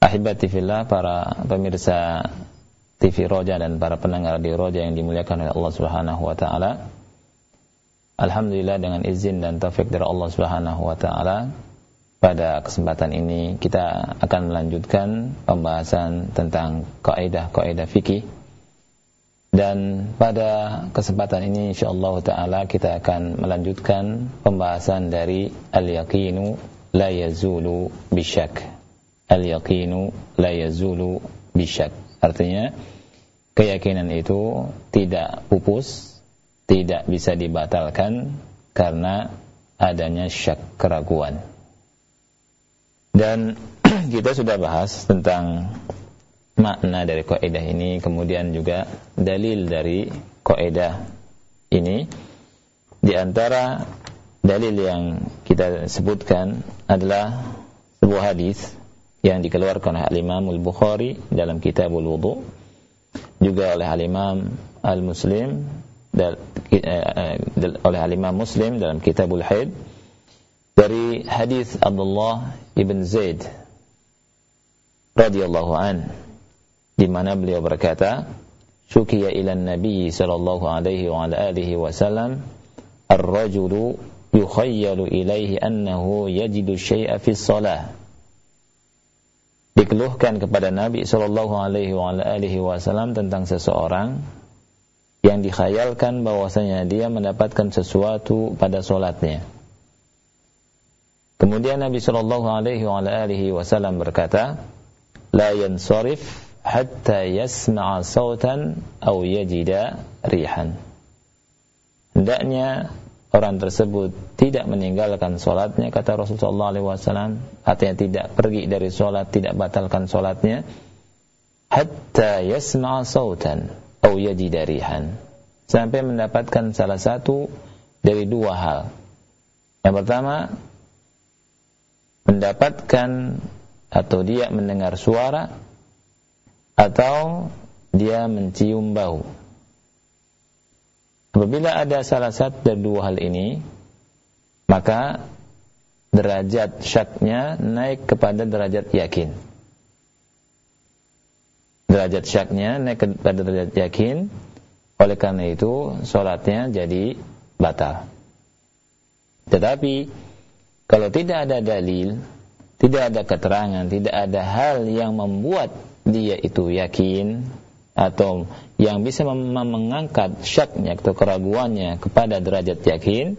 Ahibati fillah para pemirsa TV Roja dan para pendengar di Roja yang dimuliakan oleh Allah Subhanahu wa taala. Alhamdulillah dengan izin dan taufik dari Allah Subhanahu wa taala pada kesempatan ini kita akan melanjutkan pembahasan tentang kaidah-kaidah fikih dan pada kesempatan ini insyaallah taala kita akan melanjutkan pembahasan dari al-yaqinu la yazulu bisyak al-yaqinu la yazulu bisyak. Artinya keyakinan itu tidak pupus, tidak bisa dibatalkan karena adanya syak keraguan. Dan kita sudah bahas tentang makna dari kaidah ini, kemudian juga dalil dari kaidah ini. Di antara dalil yang kita sebutkan adalah sebuah hadis yang dikeluarkan oleh Al-Imam Al-Bukhari dalam Kitabul Wudu juga oleh Al-Imam Al-Muslim eh, eh, oleh Al-Imam Muslim dalam Kitabul Haid dari hadis Abdullah ibn Zaid radhiyallahu an di mana beliau berkata syukiya ila nabi sallallahu alaihi wa ala alihi wasallam ar-rajulu yukhayyalu ilaihi annahu yajidu syai'a fi shalah dikeluhkan kepada Nabi Shallallahu Alaihi Wasallam tentang seseorang yang dikhayalkan bahwasanya dia mendapatkan sesuatu pada solatnya. Kemudian Nabi Shallallahu Alaihi Wasallam berkata, لا ينصرف حتى يسمع صوتا أو يجد ريحا. Hendaknya orang tersebut tidak meninggalkan solatnya kata Rasulullah SAW artinya tidak pergi dari solat tidak batalkan solatnya. Hatta yasma'a sautan atau yajidarihan sampai mendapatkan salah satu dari dua hal. Yang pertama mendapatkan atau dia mendengar suara atau dia mencium bau Apabila ada salah satu dari dua hal ini, maka derajat syaknya naik kepada derajat yakin. Derajat syaknya naik kepada derajat yakin, oleh karena itu sholatnya jadi batal. Tetapi kalau tidak ada dalil, tidak ada keterangan, tidak ada hal yang membuat dia itu yakin atau yang bisa mengangkat syaknya atau keraguannya kepada derajat yakin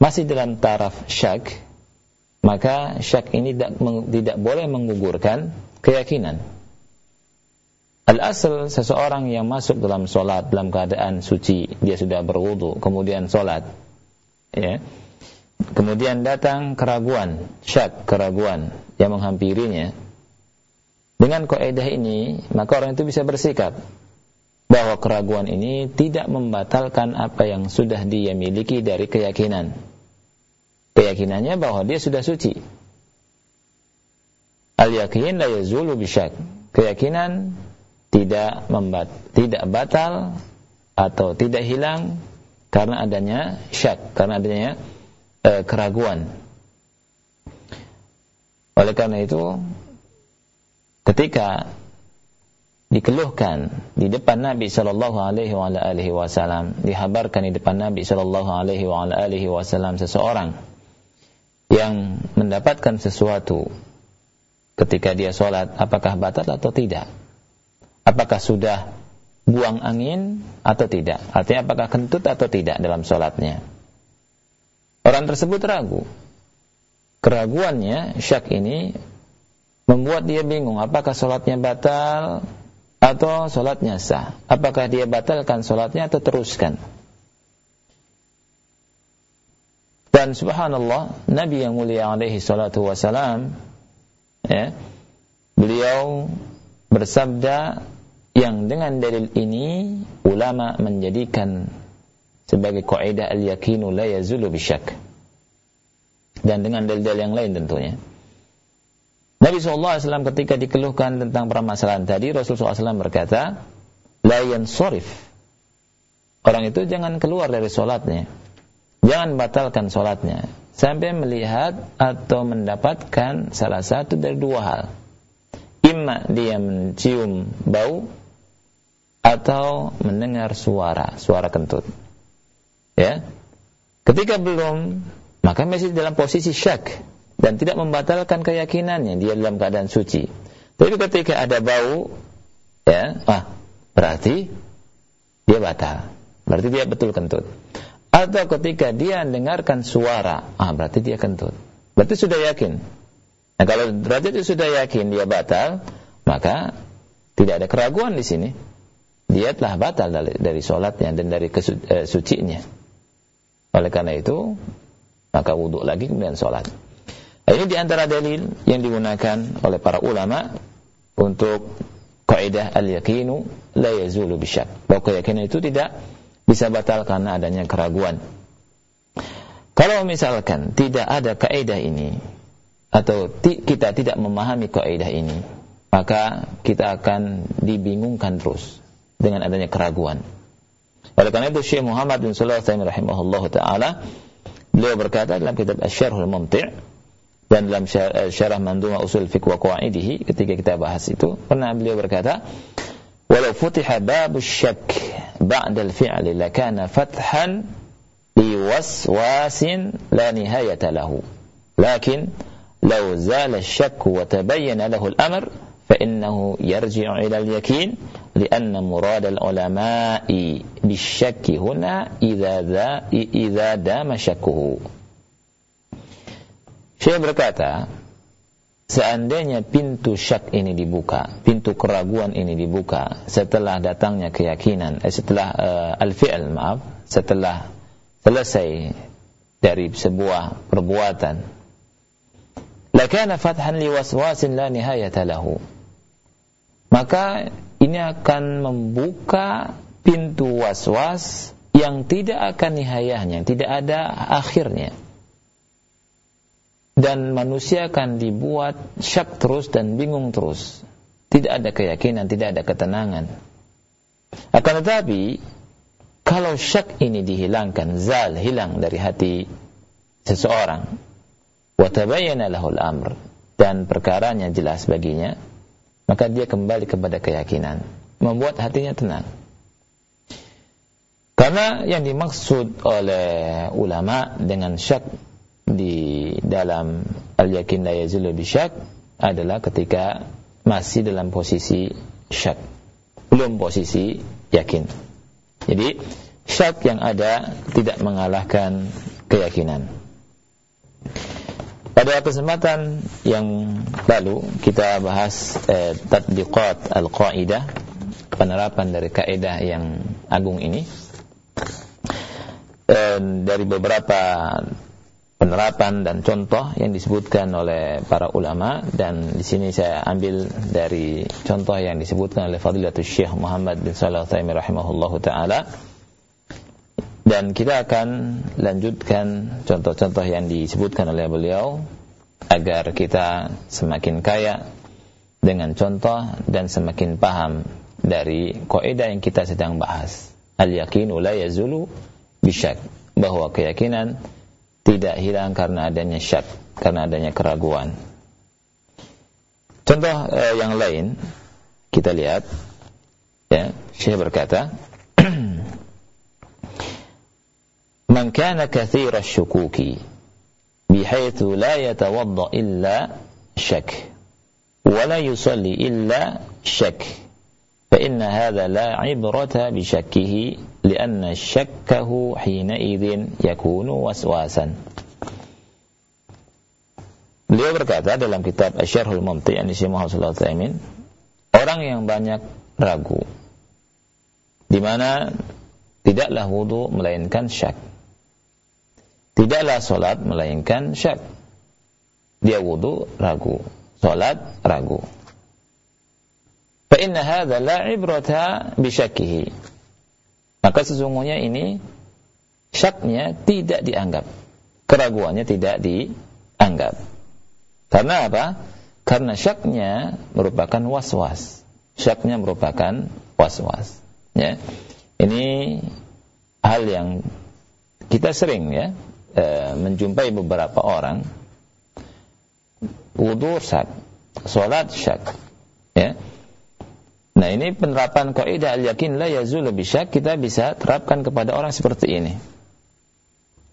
masih dalam taraf syak maka syak ini tidak, tidak boleh menggugurkan keyakinan. Al-asal seseorang yang masuk dalam solat dalam keadaan suci dia sudah berwudu kemudian solat ya. Kemudian datang keraguan syak keraguan yang menghampirinya dengan kaidah ini, maka orang itu bisa bersikap bahwa keraguan ini tidak membatalkan apa yang sudah dia miliki dari keyakinan. Keyakinannya bahwa dia sudah suci. Al-yakin la yazulu bisyak. Keyakinan tidak membat tidak batal atau tidak hilang karena adanya syak, karena adanya e, keraguan. Oleh karena itu, ketika dikeluhkan di depan Nabi Shallallahu Alaihi Wasallam, dihabarkan di depan Nabi Shallallahu Alaihi Wasallam seseorang yang mendapatkan sesuatu ketika dia sholat, apakah batal atau tidak? Apakah sudah buang angin atau tidak? Artinya apakah kentut atau tidak dalam sholatnya? Orang tersebut ragu keraguannya, syak ini membuat dia bingung apakah sholatnya batal atau sholatnya sah. Apakah dia batalkan sholatnya atau teruskan. Dan subhanallah, Nabi yang mulia alaihi salatu wasalam, ya, beliau bersabda yang dengan dalil ini ulama menjadikan sebagai kaidah al-yakinu la yazulu bisyak dan dengan dalil-dalil yang lain tentunya. Nabi SAW ketika dikeluhkan tentang permasalahan tadi, Rasulullah SAW berkata, La sorif. Orang itu jangan keluar dari sholatnya. Jangan batalkan sholatnya. Sampai melihat atau mendapatkan salah satu dari dua hal. Imma dia mencium bau, atau mendengar suara, suara kentut. Ya. Ketika belum maka masih dalam posisi syak dan tidak membatalkan keyakinannya dia dalam keadaan suci. Tapi ketika ada bau, ya, ah, berarti dia batal. Berarti dia betul kentut. Atau ketika dia dengarkan suara, ah, berarti dia kentut. Berarti sudah yakin. Nah, kalau berarti itu sudah yakin dia batal, maka tidak ada keraguan di sini. Dia telah batal dari, dari sholatnya dan dari kesucinya. Eh, Oleh karena itu, maka wudhu lagi kemudian sholat. Nah, ini di antara dalil yang digunakan oleh para ulama untuk kaidah al-yakinu la yazulu bisyak. Bahwa keyakinan itu tidak bisa batal karena adanya keraguan. Kalau misalkan tidak ada kaidah ini atau kita tidak memahami kaidah ini, maka kita akan dibingungkan terus dengan adanya keraguan. Oleh karena itu Syekh Muhammad bin Shalih rahimahullah taala Beliau berkata dalam kitab Asy-Syarhul Mumti' dan dalam eh, syarah Manduma Usul Fiqh wa Qawaidihi ketika kita bahas itu pernah beliau berkata walau futiha babu syak ba'da al-fi'li lakana fathan li waswasin la nihayata lahu lakin law zala الشك وتبين له الأمر فإنه يرجع إلى اليقين لأن مراد العلماء بالشك هنا إذا ذا إذا دام شكه Syekh berkata, seandainya pintu syak ini dibuka, pintu keraguan ini dibuka setelah datangnya keyakinan, eh, setelah uh, al-fi'l maaf, setelah selesai dari sebuah perbuatan, lakana fathan liwaswasin la nihayata lahu maka ini akan membuka pintu was-was yang tidak akan nihayahnya, tidak ada akhirnya. Dan manusia akan dibuat syak terus dan bingung terus. Tidak ada keyakinan, tidak ada ketenangan. Akan tetapi, kalau syak ini dihilangkan, zal hilang dari hati seseorang, watabayyana lahul amr, dan perkaranya jelas baginya, maka dia kembali kepada keyakinan, membuat hatinya tenang. Karena yang dimaksud oleh ulama dengan syak dalam al-yakin la yazulu bisyak adalah ketika masih dalam posisi syak, belum posisi yakin. Jadi syak yang ada tidak mengalahkan keyakinan. Pada kesempatan yang lalu kita bahas eh, tatbiqat al-qaidah, penerapan dari kaidah yang agung ini. Dan dari beberapa penerapan dan contoh yang disebutkan oleh para ulama dan di sini saya ambil dari contoh yang disebutkan oleh Fadilatul Syekh Muhammad bin Shalih Al-Utsaimin rahimahullahu taala dan kita akan lanjutkan contoh-contoh yang disebutkan oleh beliau agar kita semakin kaya dengan contoh dan semakin paham dari kaidah yang kita sedang bahas. Al-yaqinu la yazulu bisyak bahwa keyakinan tidak hilang karena adanya syak, karena adanya keraguan. Contoh eh, yang lain kita lihat ya, Syekh berkata Man kana kathira syukuki bihaitsu la yatawadda illa syak wa la yusalli illa syak fa inna hadha la ibrata bi syakkihi لأن شكه حينئذ يكون وسواسا Beliau berkata dalam kitab Asyarhul Mumti yang Syekh Muhammad sallallahu alaihi orang yang banyak ragu di mana tidaklah wudu melainkan syak. Tidaklah salat melainkan syak. Dia wudu ragu, salat ragu. Fa inna hadza la ibrata bi syakkihi. maka sesungguhnya ini syaknya tidak dianggap. Keraguannya tidak dianggap. Karena apa? Karena syaknya merupakan was-was. Syaknya merupakan was-was. Ya. Ini hal yang kita sering ya e, menjumpai beberapa orang wudu syak, salat syak. Ya. Nah, ini penerapan kaidah al-yakin la bisyak kita bisa terapkan kepada orang seperti ini.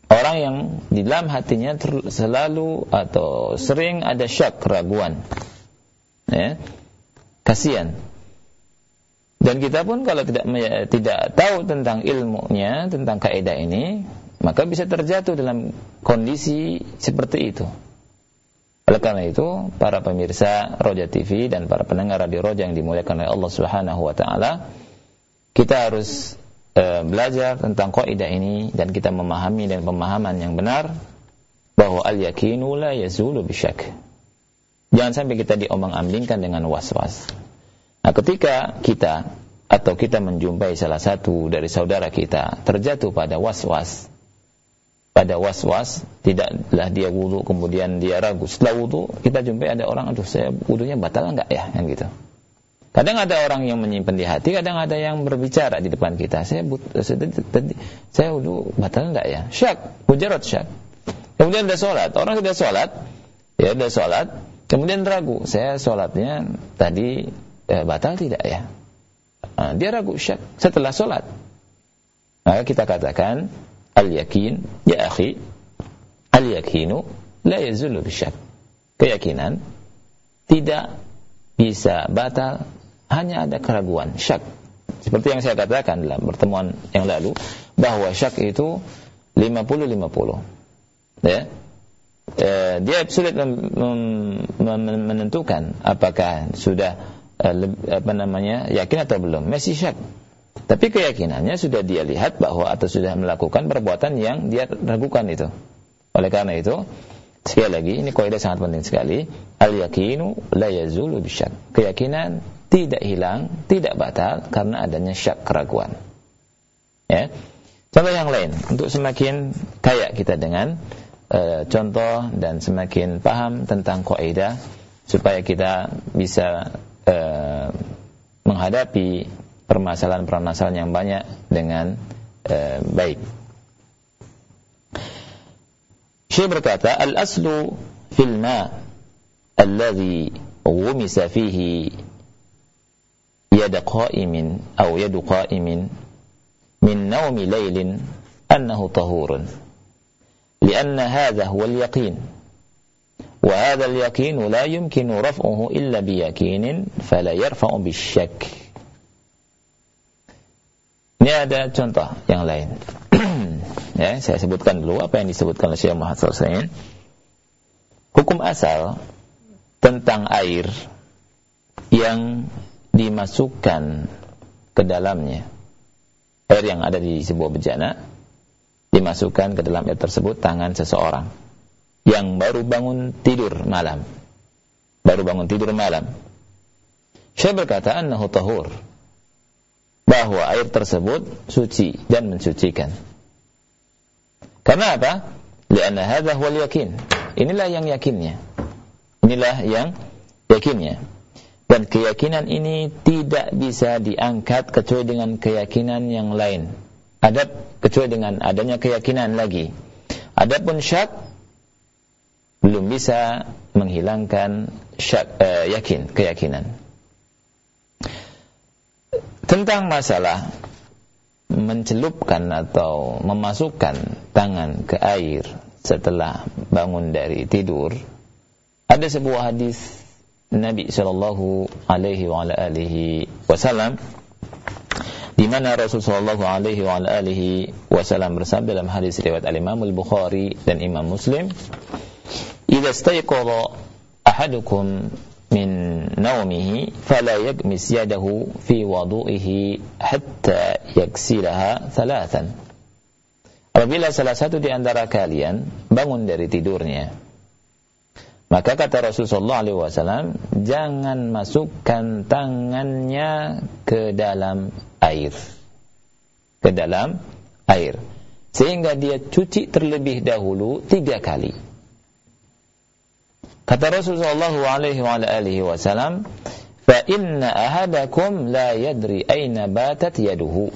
Orang yang di dalam hatinya selalu atau sering ada syak, keraguan. Ya. Kasihan. Dan kita pun kalau tidak tidak tahu tentang ilmunya, tentang kaidah ini, maka bisa terjatuh dalam kondisi seperti itu. Oleh karena itu, para pemirsa Roja TV dan para pendengar Radio Roja yang dimuliakan oleh Allah Subhanahu wa taala, kita harus e, belajar tentang kaidah ini dan kita memahami dan pemahaman yang benar bahwa al-yakinu la yazulu bisyak. Jangan sampai kita diombang-ambingkan dengan was-was. Nah, ketika kita atau kita menjumpai salah satu dari saudara kita terjatuh pada was-was, pada was-was, tidaklah dia wudhu kemudian dia ragu. Setelah wudhu, kita jumpai ada orang, aduh saya wudhunya batal enggak ya, kan gitu. Kadang ada orang yang menyimpan di hati, kadang ada yang berbicara di depan kita. Saya but, saya, saya udah batal enggak ya? Syak, mujarad syak. Kemudian ada sholat, orang sudah sholat, ya sudah sholat, kemudian ragu, saya sholatnya tadi eh, batal tidak ya? Nah, dia ragu syak setelah sholat. Maka kita katakan al-yakin, ya akhi, al-yakinu la yazulu bisyak. Keyakinan tidak bisa batal hanya ada keraguan, syak. Seperti yang saya katakan dalam pertemuan yang lalu, bahwa syak itu 50-50. Ya. E, dia sulit menentukan apakah sudah e, apa namanya yakin atau belum. Masih syak. Tapi keyakinannya sudah dia lihat bahwa atau sudah melakukan perbuatan yang dia ragukan itu. Oleh karena itu, sekali lagi ini kaidah sangat penting sekali. Al yakinu la yazulu bisyak. Keyakinan tidak hilang, tidak batal karena adanya syak keraguan. Ya. Contoh yang lain untuk semakin kaya kita dengan uh, contoh dan semakin paham tentang kaidah supaya kita bisa uh, menghadapi permasalahan-permasalahan yang banyak dengan uh, baik. Syekh berkata, "Al-aslu fil ma alladhi wumisa fihi يد قائم أو يد قائم من نوم ليل أنه طهور لأن هذا هو اليقين وهذا اليقين لا يمكن رفعه إلا بيقين فلا يرفع بالشك Ini ada contoh yang lain. ya, saya sebutkan dulu apa yang disebutkan oleh Syekh Muhammad SAW. Hukum asal tentang air yang dimasukkan ke dalamnya air yang ada di sebuah bejana dimasukkan ke dalam air tersebut tangan seseorang yang baru bangun tidur malam baru bangun tidur malam saya berkata annahu tahur bahwa air tersebut suci dan mensucikan karena apa? Lianna hadha huwal yakin. Inilah yang yakinnya. Inilah yang yakinnya. Dan keyakinan ini tidak bisa diangkat kecuali dengan keyakinan yang lain. Ada kecuali dengan adanya keyakinan lagi. Adapun syak belum bisa menghilangkan syak, uh, yakin, keyakinan. Tentang masalah mencelupkan atau memasukkan tangan ke air setelah bangun dari tidur, ada sebuah hadis Nabi Shallallahu Alaihi Wasallam di mana Rasulullah Shallallahu Alaihi Wasallam bersabda dalam hadis riwayat Al Imam Al Bukhari dan Imam Muslim, "Jika stayqadha ahadukum min naumihi fala yagmis yadahu fi wudu'ihi hatta yaksilaha thalathan." Apabila salah satu di antara kalian bangun dari tidurnya, maka kata Rasulullah SAW, jangan masukkan tangannya ke dalam air. Ke dalam air. Sehingga dia cuci terlebih dahulu tiga kali. Kata Rasulullah SAW, "Fa inna ahadakum la yadri aina batat yaduhu."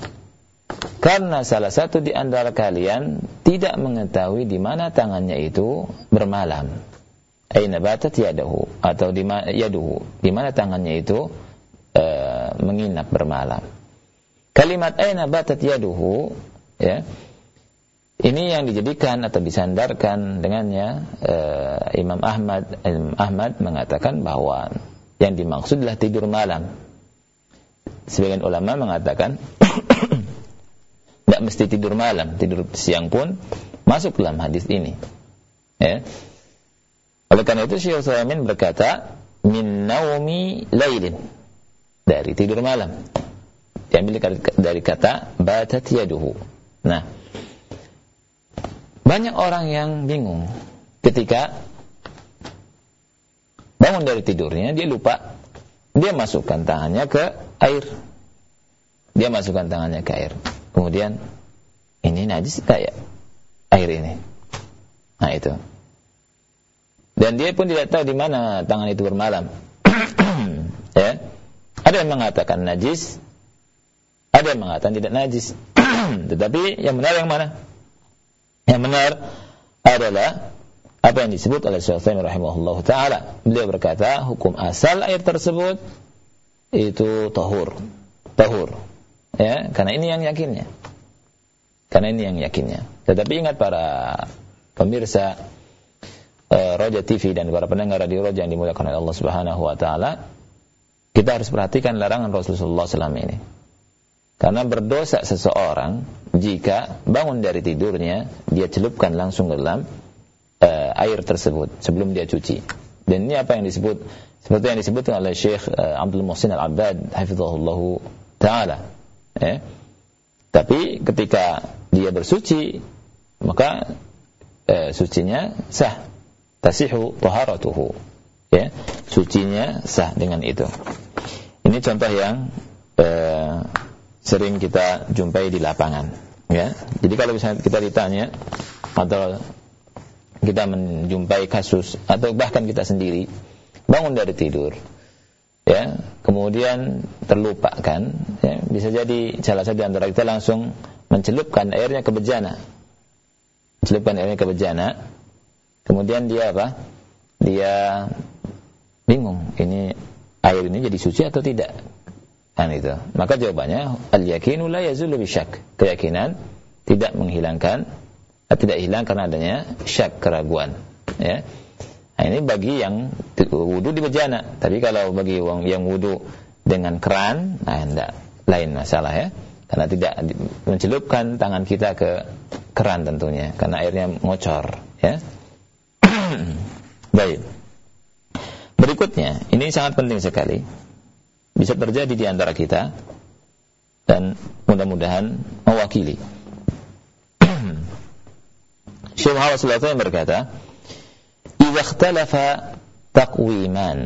Karena salah satu di antara kalian tidak mengetahui di mana tangannya itu bermalam. Aina batat yaduhu atau di mana yaduhu, di mana tangannya itu e, menginap bermalam. Kalimat aina batat yaduhu ya ini yang dijadikan atau disandarkan dengannya uh, Imam Ahmad Imam Ahmad mengatakan bahwa yang dimaksud adalah tidur malam. Sebagian ulama mengatakan tidak mesti tidur malam, tidur siang pun masuk dalam hadis ini. Ya. Oleh karena itu Syekh Utsaimin berkata, min naumi lailin dari tidur malam. Diambil dari kata batat yaduhu. Nah, banyak orang yang bingung ketika bangun dari tidurnya dia lupa dia masukkan tangannya ke air. Dia masukkan tangannya ke air. Kemudian ini najis kayak air ini. Nah itu. Dan dia pun tidak tahu di mana tangan itu bermalam. ya. Ada yang mengatakan najis, ada yang mengatakan tidak najis. Tetapi yang benar yang mana? Yang benar adalah apa yang disebut oleh Syaitan rahimahullah taala. Beliau berkata, hukum asal air tersebut itu tahur. Tahur ya karena ini yang yakinnya karena ini yang yakinnya tetapi ingat para pemirsa uh, Roja TV dan para pendengar radio Roja yang dimuliakan oleh Allah Subhanahu wa taala kita harus perhatikan larangan Rasulullah SAW ini karena berdosa seseorang jika bangun dari tidurnya dia celupkan langsung ke dalam uh, air tersebut sebelum dia cuci dan ini apa yang disebut seperti yang disebutkan oleh Syekh uh, Abdul Muhsin Al-Abbad hafizahullah taala Ya. Tapi ketika dia bersuci, maka eh, sucinya sah. Tasihu taharatuhu. Ya, sucinya sah dengan itu. Ini contoh yang eh, sering kita jumpai di lapangan. Ya, jadi kalau misalnya kita ditanya atau kita menjumpai kasus atau bahkan kita sendiri bangun dari tidur, ya. Kemudian terlupakan ya, bisa jadi salah satu antara kita langsung mencelupkan airnya ke bejana. Mencelupkan airnya ke bejana. Kemudian dia apa? Dia bingung ini air ini jadi suci atau tidak kan itu maka jawabannya al yakinu la yazulu bisyak keyakinan tidak menghilangkan tidak hilang karena adanya syak keraguan ya Nah, ini bagi yang wudhu di bejana. Tapi kalau bagi yang wudhu dengan keran, nah enggak lain masalah ya. Karena tidak mencelupkan tangan kita ke keran tentunya, karena airnya ngocor, ya. Baik. Berikutnya, ini sangat penting sekali. bisa terjadi di antara kita dan mudah-mudahan mewakili. Syekh Muhammad Sulaiman berkata, "Idza ikhtalafa taqwiman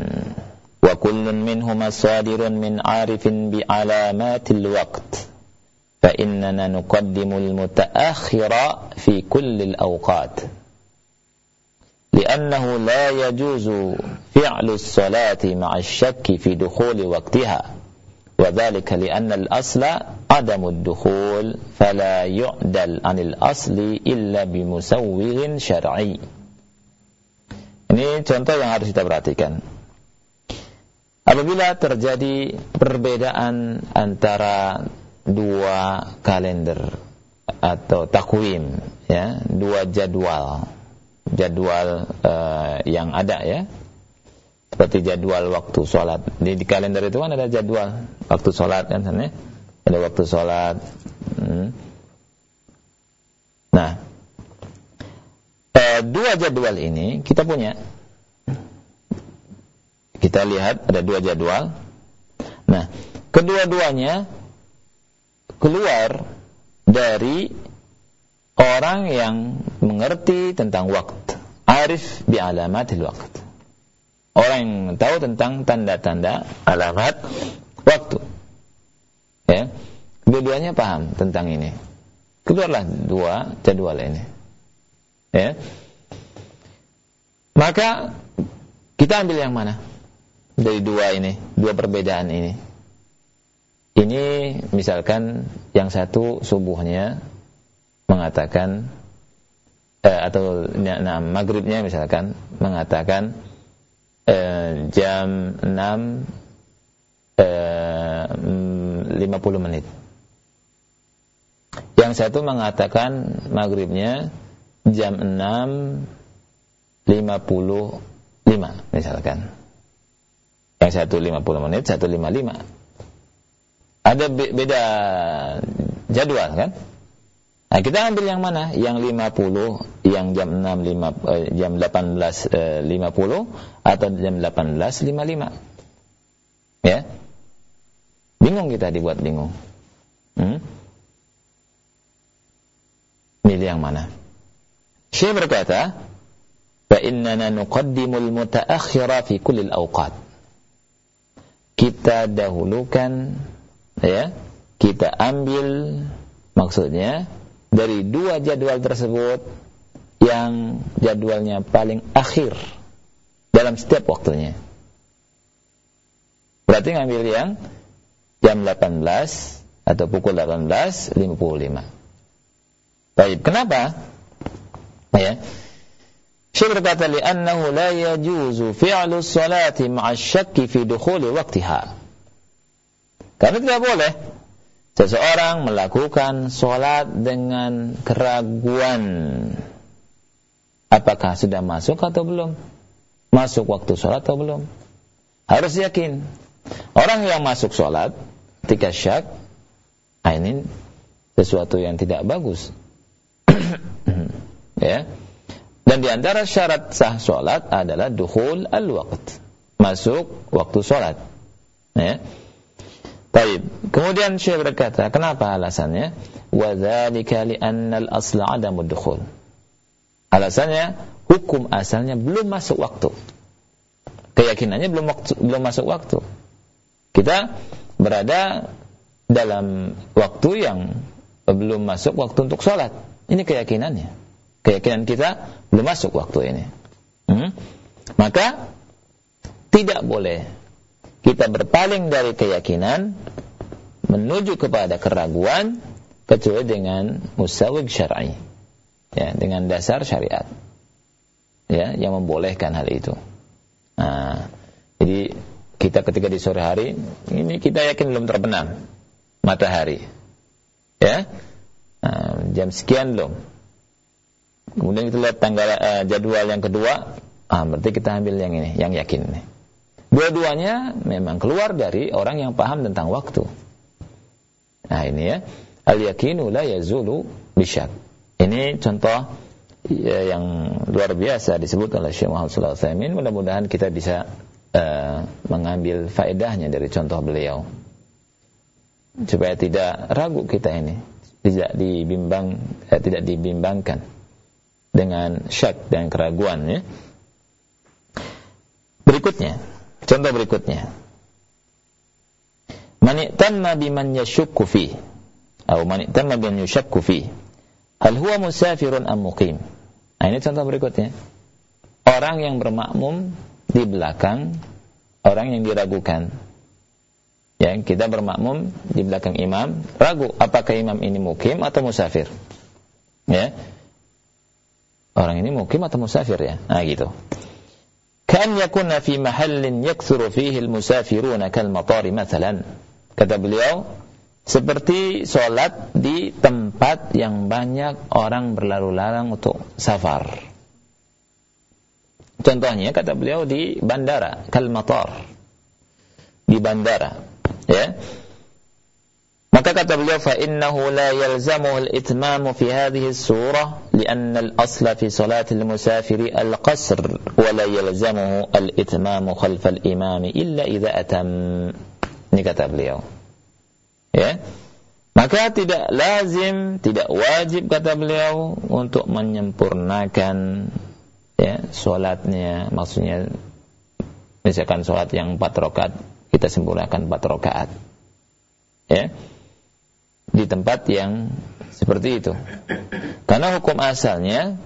wa kullun minhuma sadirun min 'arifin bi 'alamatil waqt." فإننا نقدم المتأخر في كل الأوقات لأنه لا يجوز فعل الصلاة مع الشك في دخول وقتها وذلك لأن الأصل adamud dukhul fala yu'dal anil asli illa bimusawwirin syar'i. Ini contoh yang harus kita perhatikan. Apabila terjadi perbedaan antara dua kalender atau takwim, ya, dua jadwal, jadwal uh, yang ada ya, seperti jadwal waktu sholat. Di, di kalender itu kan ada jadwal waktu sholat kan, sana, ada waktu sholat. Hmm. Nah, uh, dua jadwal ini kita punya kita lihat ada dua jadwal. Nah, kedua-duanya keluar dari orang yang mengerti tentang waktu. Arif bi alamatil waktu. Orang yang tahu tentang tanda-tanda alamat waktu. Ya. Kedua-duanya paham tentang ini. Keluarlah dua jadwal ini. Ya. Maka kita ambil yang mana? dari dua ini, dua perbedaan ini. Ini misalkan yang satu subuhnya mengatakan eh, atau nah, maghribnya misalkan mengatakan eh, jam 6 eh, 50 menit. Yang satu mengatakan maghribnya jam 6 55 misalkan. Yang satu 50 menit, satu 55. Ada beda jadwal kan? Nah, kita ambil yang mana? Yang 50, yang jam 6 5, eh, jam 18 eh, 50 atau jam 18 55. Ya. Bingung kita dibuat bingung. Hmm? Milih yang mana? Syekh berkata, "Fa innana nuqaddimul mutaakhira fi kulli al-awqat." kita dahulukan ya kita ambil maksudnya dari dua jadwal tersebut yang jadwalnya paling akhir dalam setiap waktunya. Berarti ngambil yang jam 18 atau pukul 18.55 baik kenapa? Ya. Syekh berkata li'annahu la yajuzu fi'lu salati ma'a syakki fi dukhuli waktiha. Karena tidak boleh seseorang melakukan salat dengan keraguan apakah sudah masuk atau belum. Masuk waktu salat atau belum. Harus yakin. Orang yang masuk salat ketika syak, ah, ini sesuatu yang tidak bagus. ya dan di antara syarat sah solat adalah dukhul al-waqt. Masuk waktu solat. Ya. Baik. Kemudian Syekh berkata, kenapa alasannya? Wadzalika li'anna al-asla adamu dukhul. Alasannya, hukum asalnya belum masuk waktu. Keyakinannya belum waktu, belum masuk waktu. Kita berada dalam waktu yang belum masuk waktu untuk sholat. Ini keyakinannya keyakinan kita belum masuk waktu ini. Hmm? Maka tidak boleh kita berpaling dari keyakinan menuju kepada keraguan kecuali dengan musawig syar'i. Ya, dengan dasar syariat. Ya, yang membolehkan hal itu. Nah, jadi kita ketika di sore hari ini kita yakin belum terbenam matahari. Ya. Nah, jam sekian belum Kemudian kita lihat tanggal uh, jadwal yang kedua, ah berarti kita ambil yang ini, yang yakin ini. Dua-duanya memang keluar dari orang yang paham tentang waktu. Nah ini ya, al yakinu la yazulu bisyak. Ini contoh ya, yang luar biasa disebut oleh Syekh Muhammad wasallam. Mudah-mudahan kita bisa uh, mengambil faedahnya dari contoh beliau. Supaya tidak ragu kita ini, tidak dibimbang, eh, tidak dibimbangkan dengan syak dan keraguan ya. Berikutnya, contoh berikutnya. Man i'tamma biman yashukku fi atau man i'tamma biman yushakku fi hal huwa musafirun am muqim. Nah, ini contoh berikutnya. Orang yang bermakmum di belakang orang yang diragukan. Ya, kita bermakmum di belakang imam, ragu apakah imam ini mukim atau musafir. Ya. Orang ini mukim atau musafir ya. Nah, gitu. Kan yakuna fi mahallin yakthuru fihi al-musafiruna kal matari mathalan. Kata beliau, seperti sholat di tempat yang banyak orang berlalu lalang untuk safar. Contohnya kata beliau di bandara, kal matar. Di bandara ya maka kata beliau fa innahu la yalzamu al-itmam fi hadhihi surah al-asla fi al-qasr wa la yalzamuhu al-itmam khalf al-imam illa idza atam ini kata beliau ya maka tidak lazim tidak wajib kata beliau untuk menyempurnakan ya salatnya maksudnya misalkan salat yang 4 rakaat kita sempurnakan empat rakaat. Ya. Di tempat yang seperti itu. Karena hukum asalnya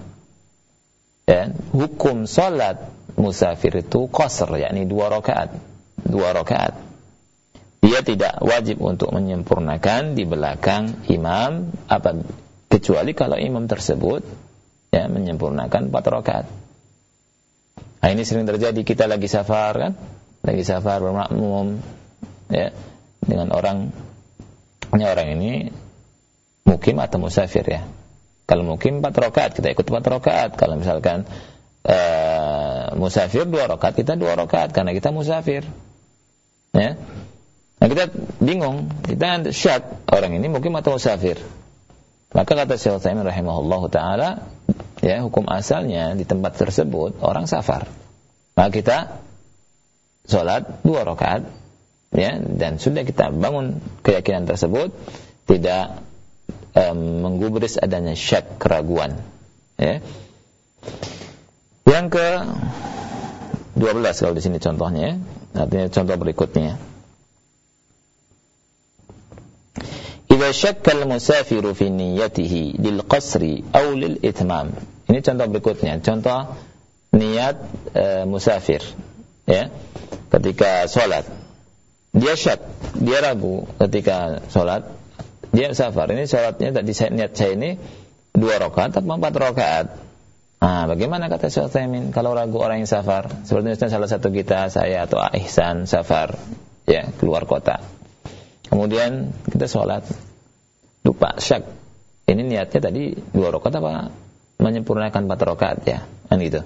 ya, hukum salat musafir itu qasr yakni dua rakaat. Dua rakaat. Dia tidak wajib untuk menyempurnakan di belakang imam apa kecuali kalau imam tersebut ya menyempurnakan empat rakaat. Nah, ini sering terjadi kita lagi safar kan? lagi safar bermakmum ya dengan orang ini orang ini mukim atau musafir ya. Kalau mukim empat rakaat kita ikut empat rakaat. Kalau misalkan uh, musafir dua rakaat kita dua rakaat karena kita musafir. Ya. Nah kita bingung. Kita syak orang ini mukim atau musafir. Maka kata Syekh Utsaimin rahimahullah taala ya hukum asalnya di tempat tersebut orang safar. Maka kita sholat dua rakaat ya dan sudah kita bangun keyakinan tersebut tidak um, menggubris adanya syak keraguan. Ya. Yang ke 12 kalau di sini contohnya artinya contoh berikutnya. Idza syakka al-musafiru fi niyyatihi lil qasri aw lil itmam. Ini contoh berikutnya, contoh niat e, musafir, ya. Ketika sholat dia syak dia ragu ketika sholat. Dia safar. Ini sholatnya tadi saya niat saya ini dua rakaat atau empat rakaat? Nah bagaimana kata Syekh Taimin kalau ragu orang yang safar seperti misalnya salah satu kita saya atau Ihsan safar ya keluar kota. Kemudian kita sholat lupa syak. Ini niatnya tadi dua rakaat apa menyempurnakan empat rakaat ya? Kan gitu.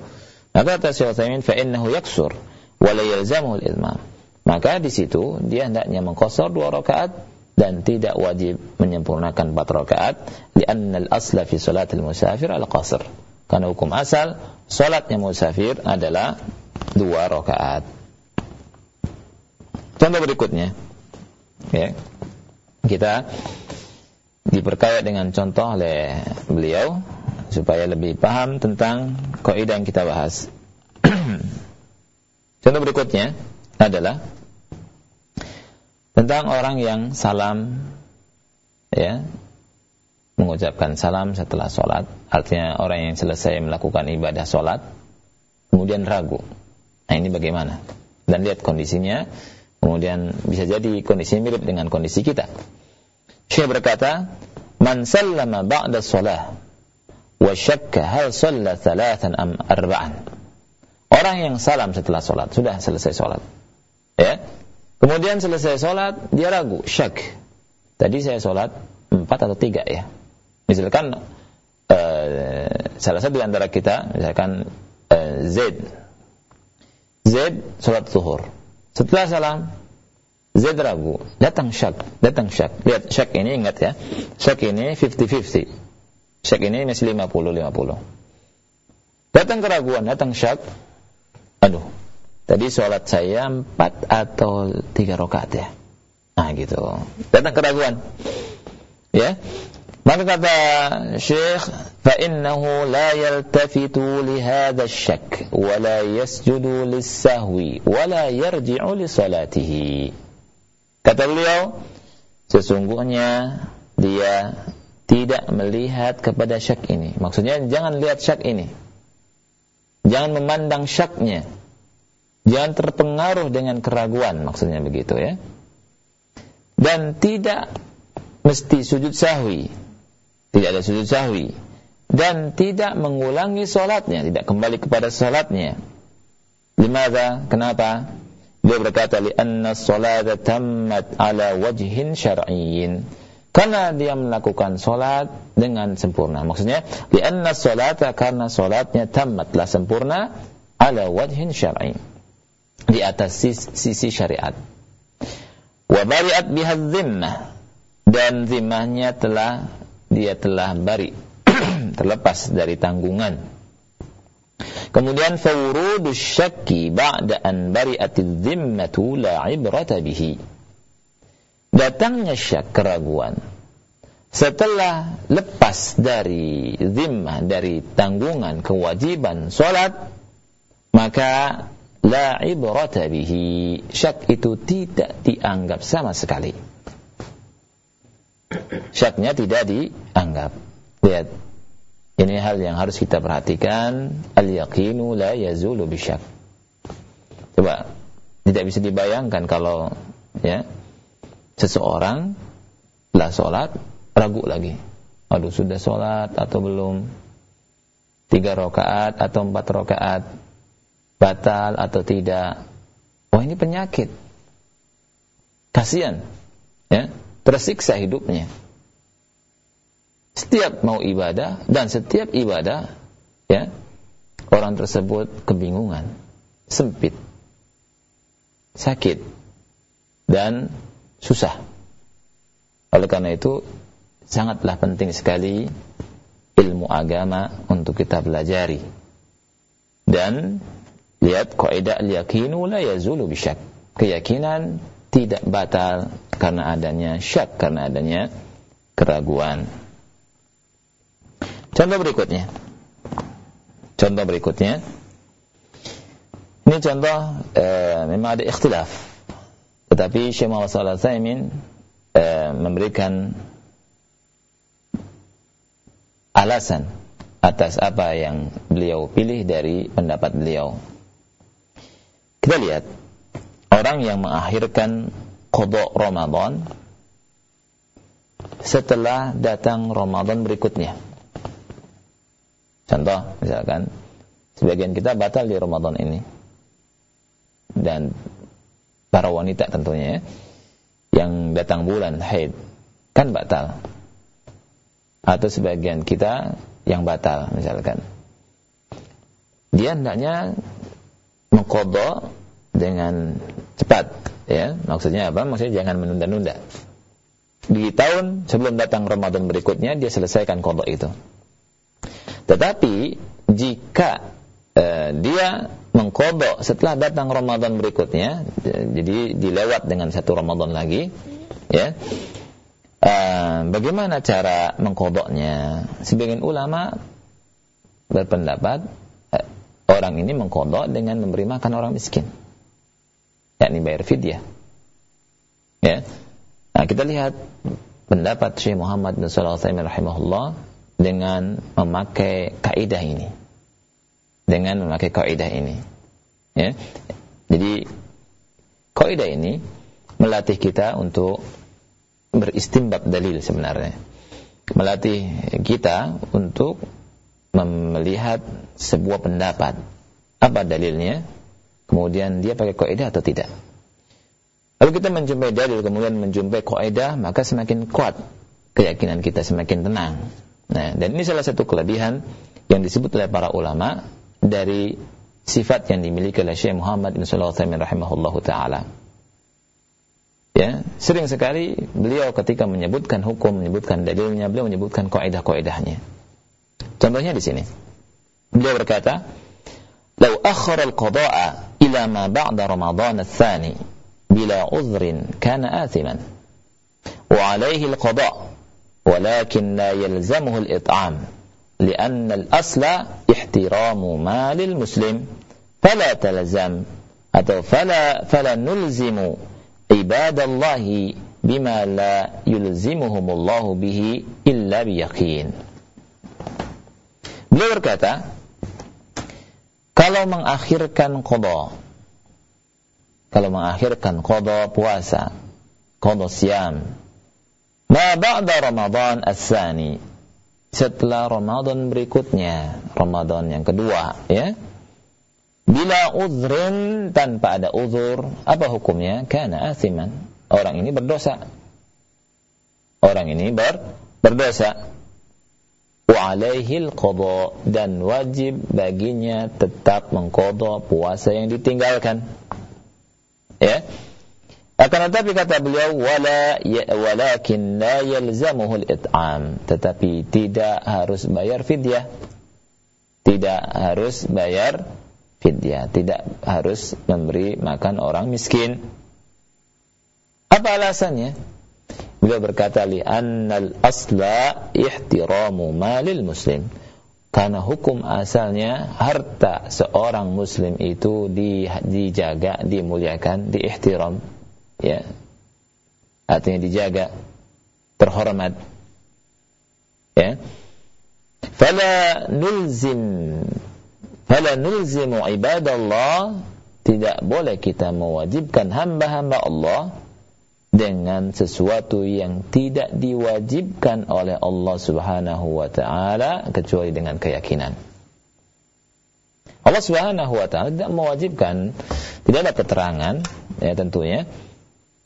Maka kata Syekh Taimin fa yaksur wala yalzamuhu al Maka di situ dia hendaknya mengkosor dua rakaat dan tidak wajib menyempurnakan empat rakaat lianna al-asla fi salatil musafir al-qasr. Karena hukum asal salatnya musafir adalah dua rakaat. Contoh berikutnya. Ya. Kita diperkaya dengan contoh oleh beliau supaya lebih paham tentang kaidah yang kita bahas. Contoh berikutnya adalah tentang orang yang salam ya mengucapkan salam setelah sholat. Artinya orang yang selesai melakukan ibadah sholat kemudian ragu. Nah ini bagaimana? Dan lihat kondisinya kemudian bisa jadi kondisinya mirip dengan kondisi kita. Syekh berkata man sallama ba'da sholah wa syakka hal shalla thalathan am arba'an. Orang yang salam setelah sholat, sudah selesai sholat. Ya. Kemudian selesai sholat, dia ragu, syak. Tadi saya sholat empat atau tiga ya. Misalkan uh, salah satu di antara kita, misalkan Z. Z sholat zuhur. Setelah salam, Z ragu, datang syak, datang syak. Lihat syak ini ingat ya. Syak ini 50-50. Syak ini masih 50-50. Datang keraguan, datang syak, aduh tadi sholat saya empat atau tiga rakaat ya nah gitu datang keraguan ya maka kata Syekh فإنه لا يلتفت لهذا الشك ولا يسجد للسهو ولا يرجع لصلاته kata beliau sesungguhnya dia tidak melihat kepada syak ini maksudnya jangan lihat syak ini Jangan memandang syaknya. Jangan terpengaruh dengan keraguan, maksudnya begitu ya. dan tidak mesti sujud sahwi. Tidak ada sujud sahwi dan tidak mengulangi solatnya, tidak kembali kepada solatnya. Limadha? Kenapa? Dia berkata, "Lianna tammat ala wajhin syar'iyyin." Karena dia melakukan solat dengan sempurna. Maksudnya, lianna salata karena solatnya tamatlah sempurna ala wajhin syar'i. Di atas sisi syariat. Wa bari'at biha zimmah. Dan zimmahnya telah, dia telah bari. terlepas dari tanggungan. Kemudian fawurudu syakki ba'da an bari'at zimmatu la ibrata bihi datangnya syak keraguan setelah lepas dari zimmah dari tanggungan kewajiban solat maka la ibrata bihi. Syak itu tidak dianggap sama sekali. Syaknya tidak dianggap. Lihat. Ini hal yang harus kita perhatikan. Al yaqinu la yazulu bisyak. Coba tidak bisa dibayangkan kalau ya seseorang lah sholat ragu lagi. Aduh sudah sholat atau belum? Tiga rakaat atau empat rakaat batal atau tidak oh ini penyakit kasihan ya tersiksa hidupnya setiap mau ibadah dan setiap ibadah ya orang tersebut kebingungan sempit sakit dan susah. Oleh karena itu sangatlah penting sekali ilmu agama untuk kita pelajari. Dan lihat kaidah al-yaqinu la yazulu bisyak. Keyakinan tidak batal karena adanya syak, karena adanya keraguan. Contoh berikutnya. Contoh berikutnya. Ini contoh eh, memang ada ikhtilaf tetapi Syekh Muhammad Thaymin eh, memberikan alasan atas apa yang beliau pilih dari pendapat beliau. Kita lihat. Orang yang mengakhirkan kodok Ramadan setelah datang Ramadan berikutnya. Contoh, misalkan sebagian kita batal di Ramadan ini. Dan para wanita tentunya ya, yang datang bulan haid kan batal. Atau sebagian kita yang batal misalkan. Dia hendaknya mengkodok dengan cepat ya maksudnya apa maksudnya jangan menunda-nunda di tahun sebelum datang Ramadan berikutnya dia selesaikan kodok itu tetapi jika uh, dia mengkodok setelah datang Ramadan berikutnya, jadi dilewat dengan satu Ramadan lagi, ya. Uh, bagaimana cara mengkodoknya? Sebagian ulama berpendapat uh, orang ini mengkodok dengan memberi makan orang miskin, yakni bayar fidyah. Ya. Nah, kita lihat pendapat Syekh Muhammad bin Shalih rahimahullah dengan memakai kaidah ini dengan memakai kaidah ini. Ya. Jadi kaidah ini melatih kita untuk beristimbat dalil sebenarnya. Melatih kita untuk melihat sebuah pendapat apa dalilnya, kemudian dia pakai kaidah atau tidak. Lalu kita menjumpai dalil kemudian menjumpai kaidah, maka semakin kuat keyakinan kita semakin tenang. Nah, dan ini salah satu kelebihan yang disebut oleh para ulama dari sifat yang dimiliki oleh Syekh Muhammad bin Shalih Al rahimahullahu taala. Ya, sering sekali beliau ketika menyebutkan hukum, menyebutkan dalilnya, beliau menyebutkan kaidah-kaidahnya. Contohnya di sini. Beliau berkata, "Lau akhara al-qada'a ila ma ba'da Ramadan ats-tsani bila udhrin kana athiman." Wa 'alayhi al-qada' ولكن لا يلزمه الإطعام لأن الأصل احترام مال المسلم فلا تلزم atau نلزم عباد الله بما لا يلزمهم الله به إلا بيقين Beliau berkata, kalau mengakhirkan qada, kalau mengakhirkan qada puasa, qadha siyam ma ba'da Ramadan as-sani setelah Ramadan berikutnya Ramadan yang kedua ya bila uzrin tanpa ada uzur apa hukumnya? Kana asiman orang ini berdosa. Orang ini ber, berdosa wa alaihi qada dan wajib baginya tetap mengqada puasa yang ditinggalkan. Ya. Akan tetapi kata beliau wala ya, walakin la yalzamuhu al-it'am. Tetapi tidak harus bayar fidyah. Tidak harus bayar fidyah. Tidak harus memberi makan orang miskin. Apa alasannya Beliau berkata li annal asla ihtiramu malil muslim. Karena hukum asalnya harta seorang muslim itu dijaga, dimuliakan, diihtiram. Ya. Artinya dijaga, terhormat. Ya. Fala nulzim fala nulzimu ibadallah tidak boleh kita mewajibkan hamba-hamba Allah dengan sesuatu yang tidak diwajibkan oleh Allah Subhanahu wa taala kecuali dengan keyakinan. Allah Subhanahu wa taala tidak mewajibkan, tidak ada keterangan ya tentunya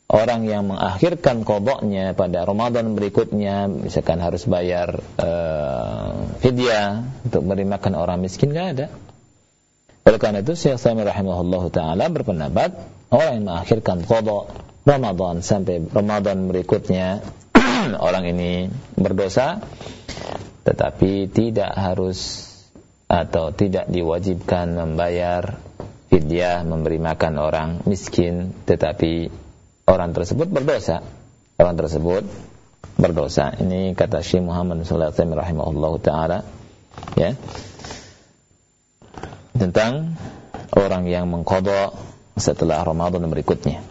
orang yang mengakhirkan kodoknya pada Ramadan berikutnya misalkan harus bayar uh, fidyah untuk memberi makan orang miskin tidak ada. Oleh karena itu Syekh Sami rahimahullah taala berpendapat orang yang mengakhirkan kodok Ramadan sampai Ramadan berikutnya orang ini berdosa tetapi tidak harus atau tidak diwajibkan membayar fidyah memberi makan orang miskin tetapi orang tersebut berdosa. Orang tersebut berdosa. Ini kata Syekh Muhammad sallallahu alaihi rahimahullah taala ya tentang orang yang mengkodok setelah Ramadan berikutnya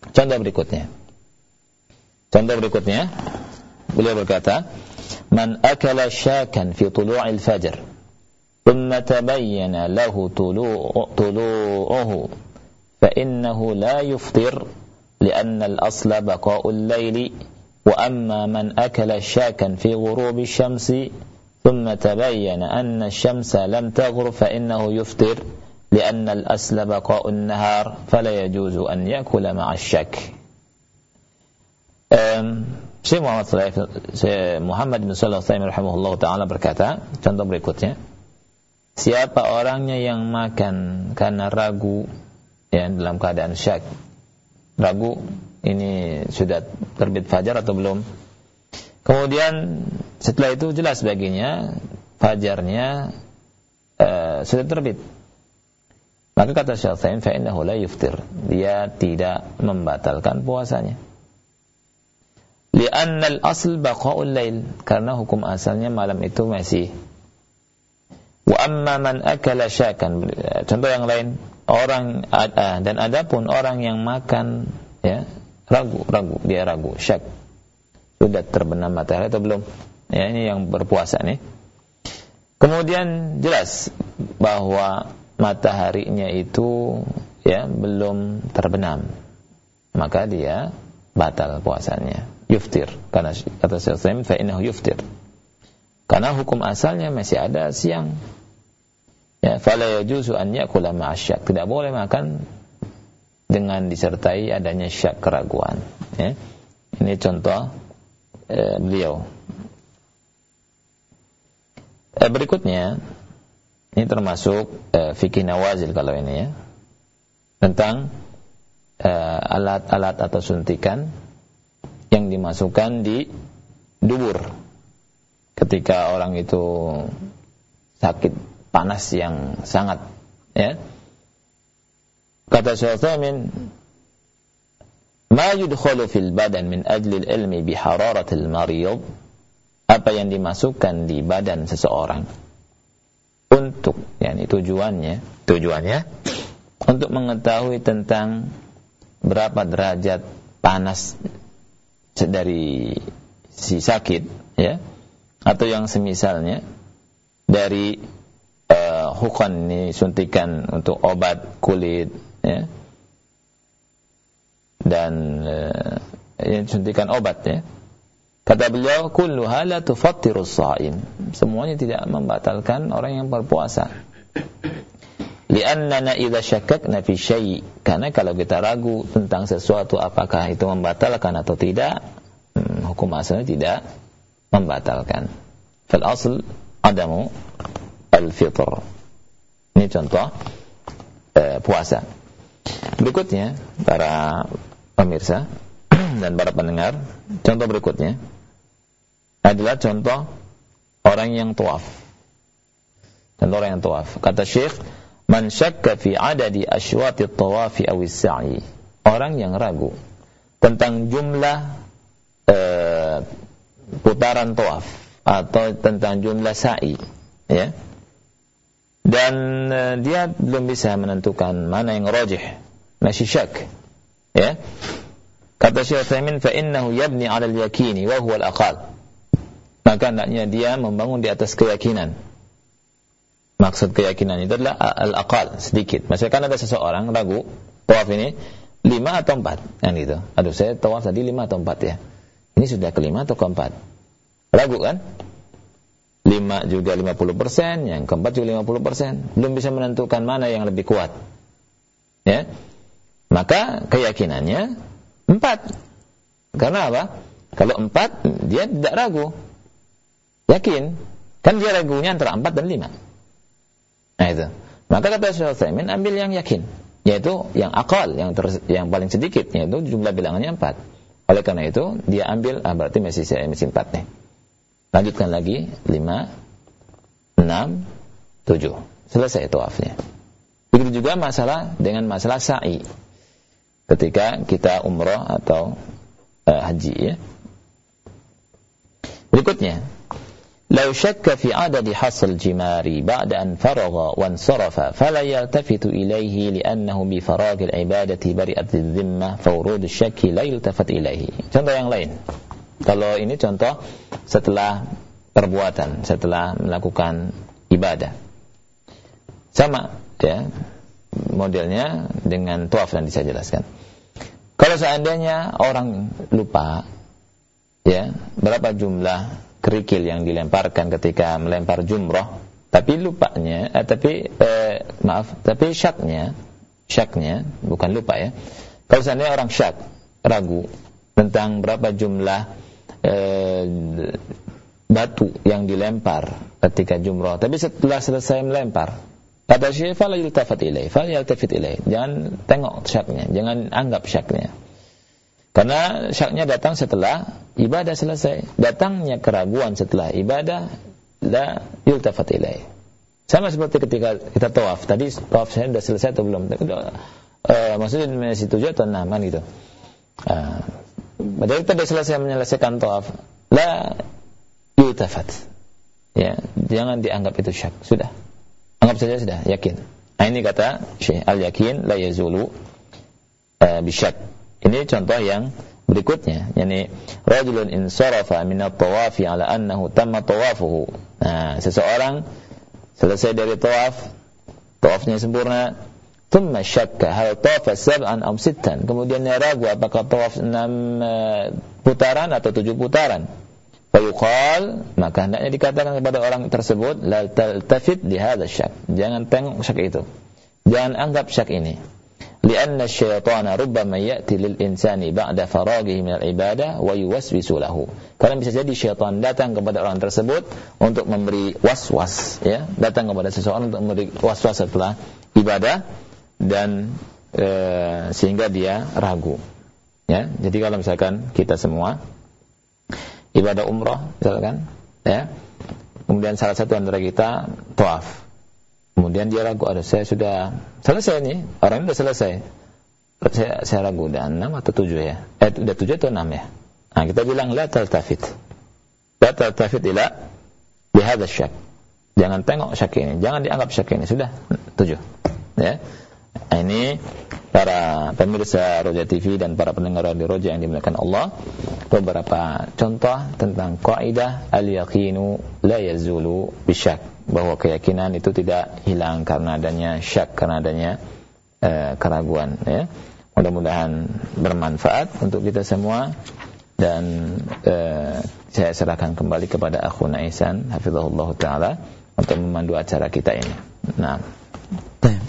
Contoh berikutnya. Contoh berikutnya, beliau berkata, "Man akala syakan fi tulu'il fajr, thumma tabayyana lahu tulu'uhu, fa innahu la yuftir لأن الأصل بقاء الليل وأما من أكل شاكا في غروب الشمس ثم تبين أن الشمس لم تغرب فإنه يفطر لأن الأصل بقاء النهار فلا يجوز أن يأكل مع الشك Syekh Muhammad Salih, Muhammad bin Shalih rahimahullah taala berkata, contoh berikutnya, siapa orangnya yang makan karena ragu ya dalam keadaan syak. Ragu ini sudah terbit fajar atau belum? Kemudian setelah itu jelas baginya fajarnya uh, sudah terbit. maka kata Syafi'in fa innahu la yuftir. Dia tidak membatalkan puasanya. Li'anna al-asl baqa'ul lail. Karena hukum asalnya malam itu masih. Wa amma man akala syakan. Contoh yang lain, orang ada dan adapun orang yang makan ya ragu ragu dia ragu syak sudah terbenam matahari atau belum ya ini yang berpuasa nih kemudian jelas bahwa mataharinya itu ya belum terbenam. Maka dia batal puasanya. Yuftir. Karena kata Syaikhul fa innahu yuftir. Karena hukum asalnya masih ada siang. Ya fala yajuzu an yakula ma'asyak tidak boleh makan dengan disertai adanya syak keraguan. Ya ini contoh eh, beliau. Eh, berikutnya ini termasuk uh, fikih nawazil kalau ini ya. Tentang eh, alat-alat uh, atau suntikan yang dimasukkan di dubur ketika orang itu sakit panas yang sangat ya. Kata Syaikhul Ma yudkhalu fil badan min ajli ilmi bi hararatil marid apa yang dimasukkan di badan seseorang untuk yakni tujuannya tujuannya untuk mengetahui tentang berapa derajat panas dari si sakit ya atau yang semisalnya dari uh, hukan ini suntikan untuk obat kulit ya dan uh, suntikan obat ya. Kata beliau, kulluha la tufattiru shaim. Semuanya tidak membatalkan orang yang berpuasa. Liannana idza syakkakna fi syai' karena kalau kita ragu tentang sesuatu apakah itu membatalkan atau tidak, hmm, hukum asalnya tidak membatalkan. Fal asl adamu al-fitr. Ini contoh eh, puasa. Berikutnya para pemirsa dan para pendengar, contoh berikutnya adalah contoh orang yang tawaf. Contoh orang yang tawaf. Kata Syekh, "Man syakka fi adadi asywati tawafi aw sa'i." Orang yang ragu tentang jumlah uh, putaran tawaf atau tentang jumlah sa'i, ya. Dan uh, dia belum bisa menentukan mana yang rajih, masih syak. Ya. Kata Syekh Utsaimin, "Fa innahu yabni 'ala al-yaqini wa huwa al-aqal." Maka hendaknya dia membangun di atas keyakinan. Maksud keyakinan itu adalah al-aqal, sedikit. Misalnya kan ada seseorang ragu, tawaf ini lima atau empat, kan gitu. Aduh, saya tawaf tadi lima atau empat ya. Ini sudah kelima atau keempat? Ragu kan? Lima juga lima puluh persen, yang keempat juga lima puluh persen. Belum bisa menentukan mana yang lebih kuat. Ya, maka keyakinannya empat. Karena apa? Kalau empat, dia tidak ragu. Yakin. Kan dia ragunya antara empat dan lima. Nah itu. Maka kata Syekh Utsaimin ambil yang yakin, yaitu yang akal, yang ter, yang paling sedikit, yaitu jumlah bilangannya empat. Oleh karena itu dia ambil, ah, berarti masih saya masih empat nih. Lanjutkan lagi lima, enam, tujuh. Selesai tawafnya. Begitu juga masalah dengan masalah sa'i. Ketika kita umrah atau uh, haji ya. Berikutnya, لو شك في عدد حصى الجمار بعد أن فرغ وانصرف فلا يلتفت إليه لأنه بفراغ العبادة برئت الذمة فورود الشك لا يلتفت إليه contoh yang lain kalau ini contoh setelah perbuatan setelah melakukan ibadah sama ya modelnya dengan tuaf yang saya jelaskan kalau seandainya orang lupa ya berapa jumlah kerikil yang dilemparkan ketika melempar jumroh. Tapi lupanya eh, tapi eh, maaf tapi syaknya syaknya bukan lupa ya. Kalau seandainya orang syak ragu tentang berapa jumlah eh, batu yang dilempar ketika jumroh. Tapi setelah selesai melempar kata syekh fala yultafat ilai fala yultafit ilai. Jangan tengok syaknya jangan anggap syaknya karena syaknya datang setelah ibadah selesai. Datangnya keraguan setelah ibadah la yultafat ilaih. Sama seperti ketika kita tawaf. Tadi tawaf saya sudah selesai atau belum? Uh, maksudnya masih tujuh atau enam kan gitu. Uh, Padahal kita sudah selesai menyelesaikan tawaf. La yultafat. Ya, jangan dianggap itu syak. Sudah. Anggap saja sudah, yakin. Nah, ini kata Syekh Al-Yakin la yazulu uh, bisyak ini contoh yang berikutnya, yakni rajulun insarafa min at-tawafi ala annahu tamma tawafuhu. Nah, seseorang selesai dari tawaf, tawafnya sempurna, thumma syakka hal tawafa sab'an am sittan. Kemudian dia ragu apakah tawaf enam uh, putaran atau tujuh putaran. Fayuqal, maka hendaknya dikatakan kepada orang tersebut, la taltafit li hadha syak. Jangan tengok syak itu. Jangan anggap syak ini. لأن الشيطان ربما يأتي للإنسان بعد فراغه من العبادة ويوسوس له. Karena bisa jadi syaitan datang kepada orang tersebut untuk memberi was-was, ya, datang kepada seseorang untuk memberi was-was setelah ibadah dan e, sehingga dia ragu. Ya, jadi kalau misalkan kita semua ibadah umrah, misalkan, ya, kemudian salah satu antara kita tawaf, Kemudian dia ragu, ada saya sudah selesai nih, orang ini sudah selesai. Saya, saya ragu, udah enam atau tujuh ya? Eh, udah tujuh atau enam ya? Nah, kita bilang, la taltafit. La taltafit ila bihada syak. Jangan tengok syak ini, jangan dianggap syak ini. Sudah, tujuh. Ya. Nah, ini para pemirsa Roja TV dan para pendengar di Roja yang dimuliakan Allah beberapa contoh tentang kaidah al-yaqinu la yazulu bisyak bahwa keyakinan itu tidak hilang karena adanya syak karena adanya uh, keraguan ya. Mudah-mudahan bermanfaat untuk kita semua dan uh, saya serahkan kembali kepada akhuna Ihsan hafizahullah taala untuk memandu acara kita ini. Nah,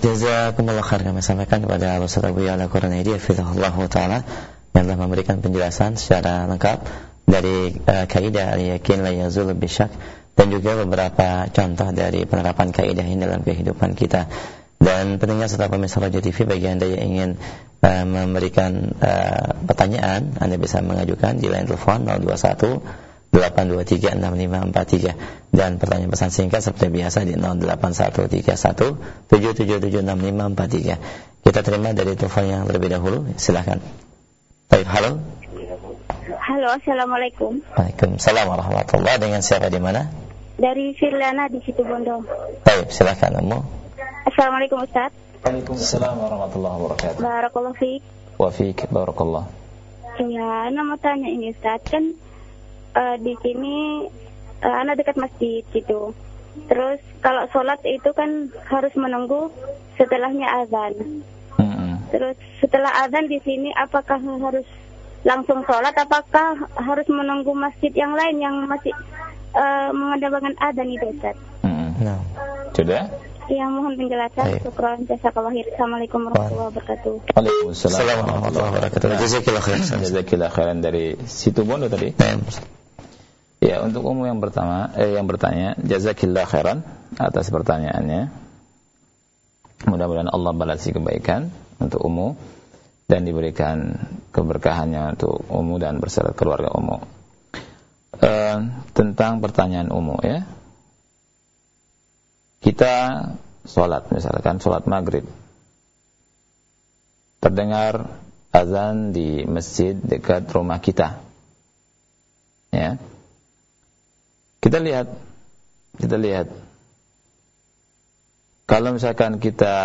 Jazakumullah khair kami sampaikan kepada Ustaz Abu Ya'la Quranaidi hafizahullah taala yang telah memberikan penjelasan secara lengkap dari uh, kaidah al-yakin la yazul bisyak dan juga beberapa contoh dari penerapan kaidah ini dalam kehidupan kita. Dan pentingnya setelah pemirsa Radio TV bagi Anda yang ingin uh, memberikan uh, pertanyaan, Anda bisa mengajukan di line telepon 021 823 6543 dan pertanyaan pesan singkat seperti biasa di 08131 7776543. Kita terima dari telepon yang terlebih dahulu. Silakan. Baik, halo. Halo, Assalamualaikum. Waalaikumsalam warahmatullahi Dengan siapa di mana? Dari Firlana di situ Bondo. Baik, silakan Kamu. Assalamualaikum Ustaz. Waalaikumsalam warahmatullahi wabarakatuh. Barakallahu fiik. Wa fiik barakallah. Ya, Ana mau tanya ini Ustaz, kan uh, di sini uh, Ana dekat masjid gitu. Terus kalau sholat itu kan harus menunggu setelahnya azan. Mm-hmm. Terus setelah azan di sini apakah harus langsung sholat? Apakah harus menunggu masjid yang lain yang masih uh, mengadakan azan itu Ustaz? Nah. Sudah? Ya, mohon penjelasan. Syukran. Jazakallah khair. Assalamualaikum warahmatullahi wabarakatuh. Waalaikumsalam warahmatullahi wabarakatuh. Jazakallah khairan. Jazakallah khairan dari situ Bondo tadi. Ya, untuk umum yang pertama, eh, yang bertanya, jazakillah khairan atas pertanyaannya. Mudah-mudahan Allah balasi kebaikan untuk umum dan diberikan keberkahannya untuk umum dan bersama keluarga umum. Uh, tentang pertanyaan umum ya. Kita sholat misalkan sholat maghrib. Terdengar azan di masjid dekat rumah kita ya. Kita lihat kita lihat. Kalau misalkan kita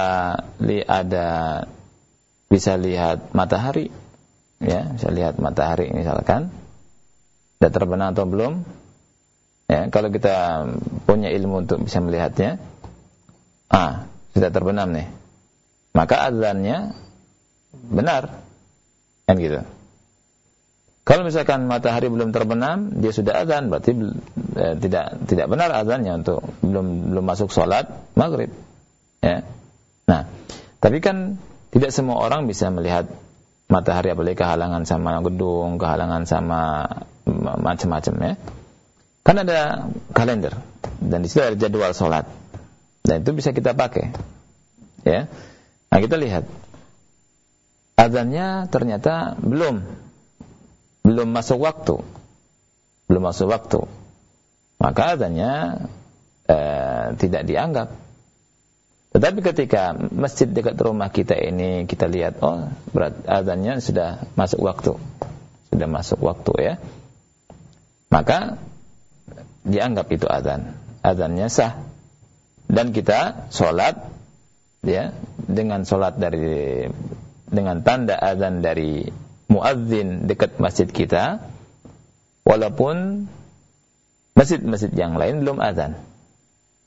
li ada bisa lihat matahari ya bisa lihat matahari misalkan sudah terbenam atau belum Ya, kalau kita punya ilmu untuk bisa melihatnya, ah, sudah terbenam nih. Maka azannya benar. Kan gitu. Kalau misalkan matahari belum terbenam, dia sudah azan, berarti eh, tidak tidak benar azannya untuk belum belum masuk sholat maghrib. Ya. Nah, tapi kan tidak semua orang bisa melihat matahari apalagi kehalangan sama gedung, kehalangan sama macam-macam ya. Kan ada kalender dan di situ ada jadwal sholat dan itu bisa kita pakai. Ya, nah kita lihat azannya ternyata belum belum masuk waktu, belum masuk waktu, maka azannya eh, tidak dianggap. Tetapi ketika masjid dekat rumah kita ini kita lihat, oh berat azannya sudah masuk waktu, sudah masuk waktu ya, maka dianggap itu azan. Azannya sah. Dan kita sholat ya dengan sholat dari dengan tanda azan dari muadzin dekat masjid kita walaupun masjid-masjid yang lain belum azan.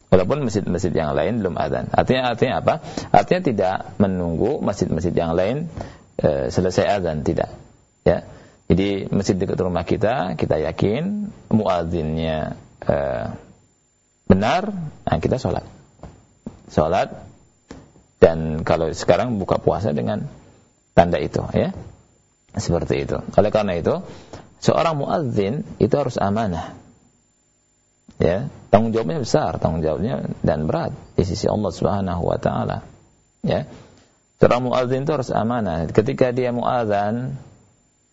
Walaupun masjid-masjid yang lain belum azan. Artinya artinya apa? Artinya tidak menunggu masjid-masjid yang lain e, selesai azan, tidak. Ya. Jadi masjid dekat rumah kita, kita yakin muadzinnya Eh, benar, nah kita sholat. Sholat, dan kalau sekarang buka puasa dengan tanda itu, ya. Seperti itu. Oleh karena itu, seorang muadzin itu harus amanah. Ya, tanggung jawabnya besar, tanggung jawabnya dan berat di sisi Allah Subhanahu wa taala. Ya. Seorang muadzin itu harus amanah. Ketika dia muadzan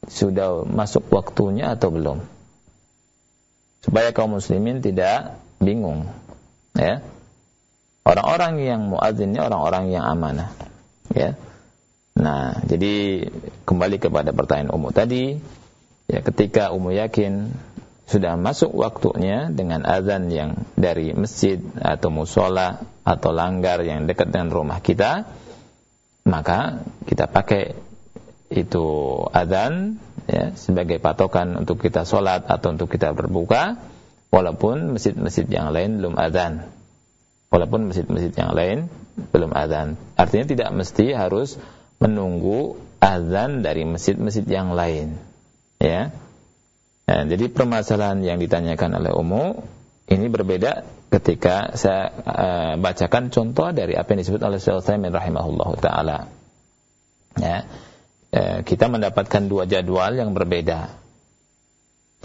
sudah masuk waktunya atau belum? supaya kaum muslimin tidak bingung ya orang-orang yang muadzin ini orang-orang yang amanah ya nah jadi kembali kepada pertanyaan umum tadi ya ketika umum yakin sudah masuk waktunya dengan azan yang dari masjid atau musola atau langgar yang dekat dengan rumah kita maka kita pakai itu azan ya, sebagai patokan untuk kita sholat atau untuk kita berbuka walaupun masjid-masjid yang lain belum azan walaupun masjid-masjid yang lain belum azan artinya tidak mesti harus menunggu azan dari masjid-masjid yang lain. Ya. Nah, jadi permasalahan yang ditanyakan oleh Umu ini berbeda ketika saya uh, bacakan contoh dari apa yang disebut oleh Syekh Utsaimin rahimahullah taala. Ya. Uh, kita mendapatkan dua jadwal yang berbeda.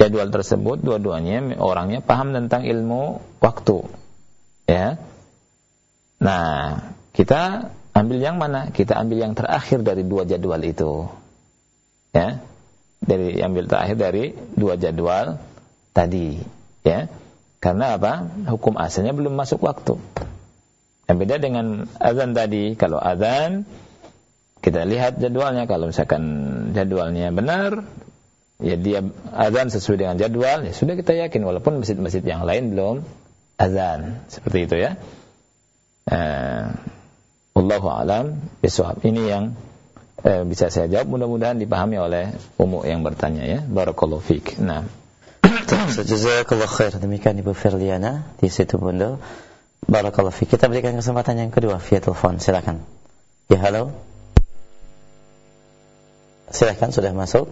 Jadwal tersebut dua-duanya orangnya paham tentang ilmu waktu. Ya. Nah, kita ambil yang mana? Kita ambil yang terakhir dari dua jadwal itu. Ya dari ambil terakhir dari dua jadwal tadi ya. Karena apa? Hukum asalnya belum masuk waktu. Yang beda dengan azan tadi. Kalau azan kita lihat jadwalnya. Kalau misalkan jadwalnya benar ya dia azan sesuai dengan jadwal ya sudah kita yakin. Walaupun masjid-masjid yang lain belum azan. Seperti itu ya. Uh, Allahu alam. Bisawab ini yang eh, bisa saya jawab mudah-mudahan dipahami oleh umum yang bertanya ya. Barakallahu fik. Nah Jazakallah khair. Demikian Ibu Firliana di situ Bondo. Barakallahu fik. Kita berikan kesempatan yang kedua via telepon. Silakan. Ya halo. Silakan sudah masuk.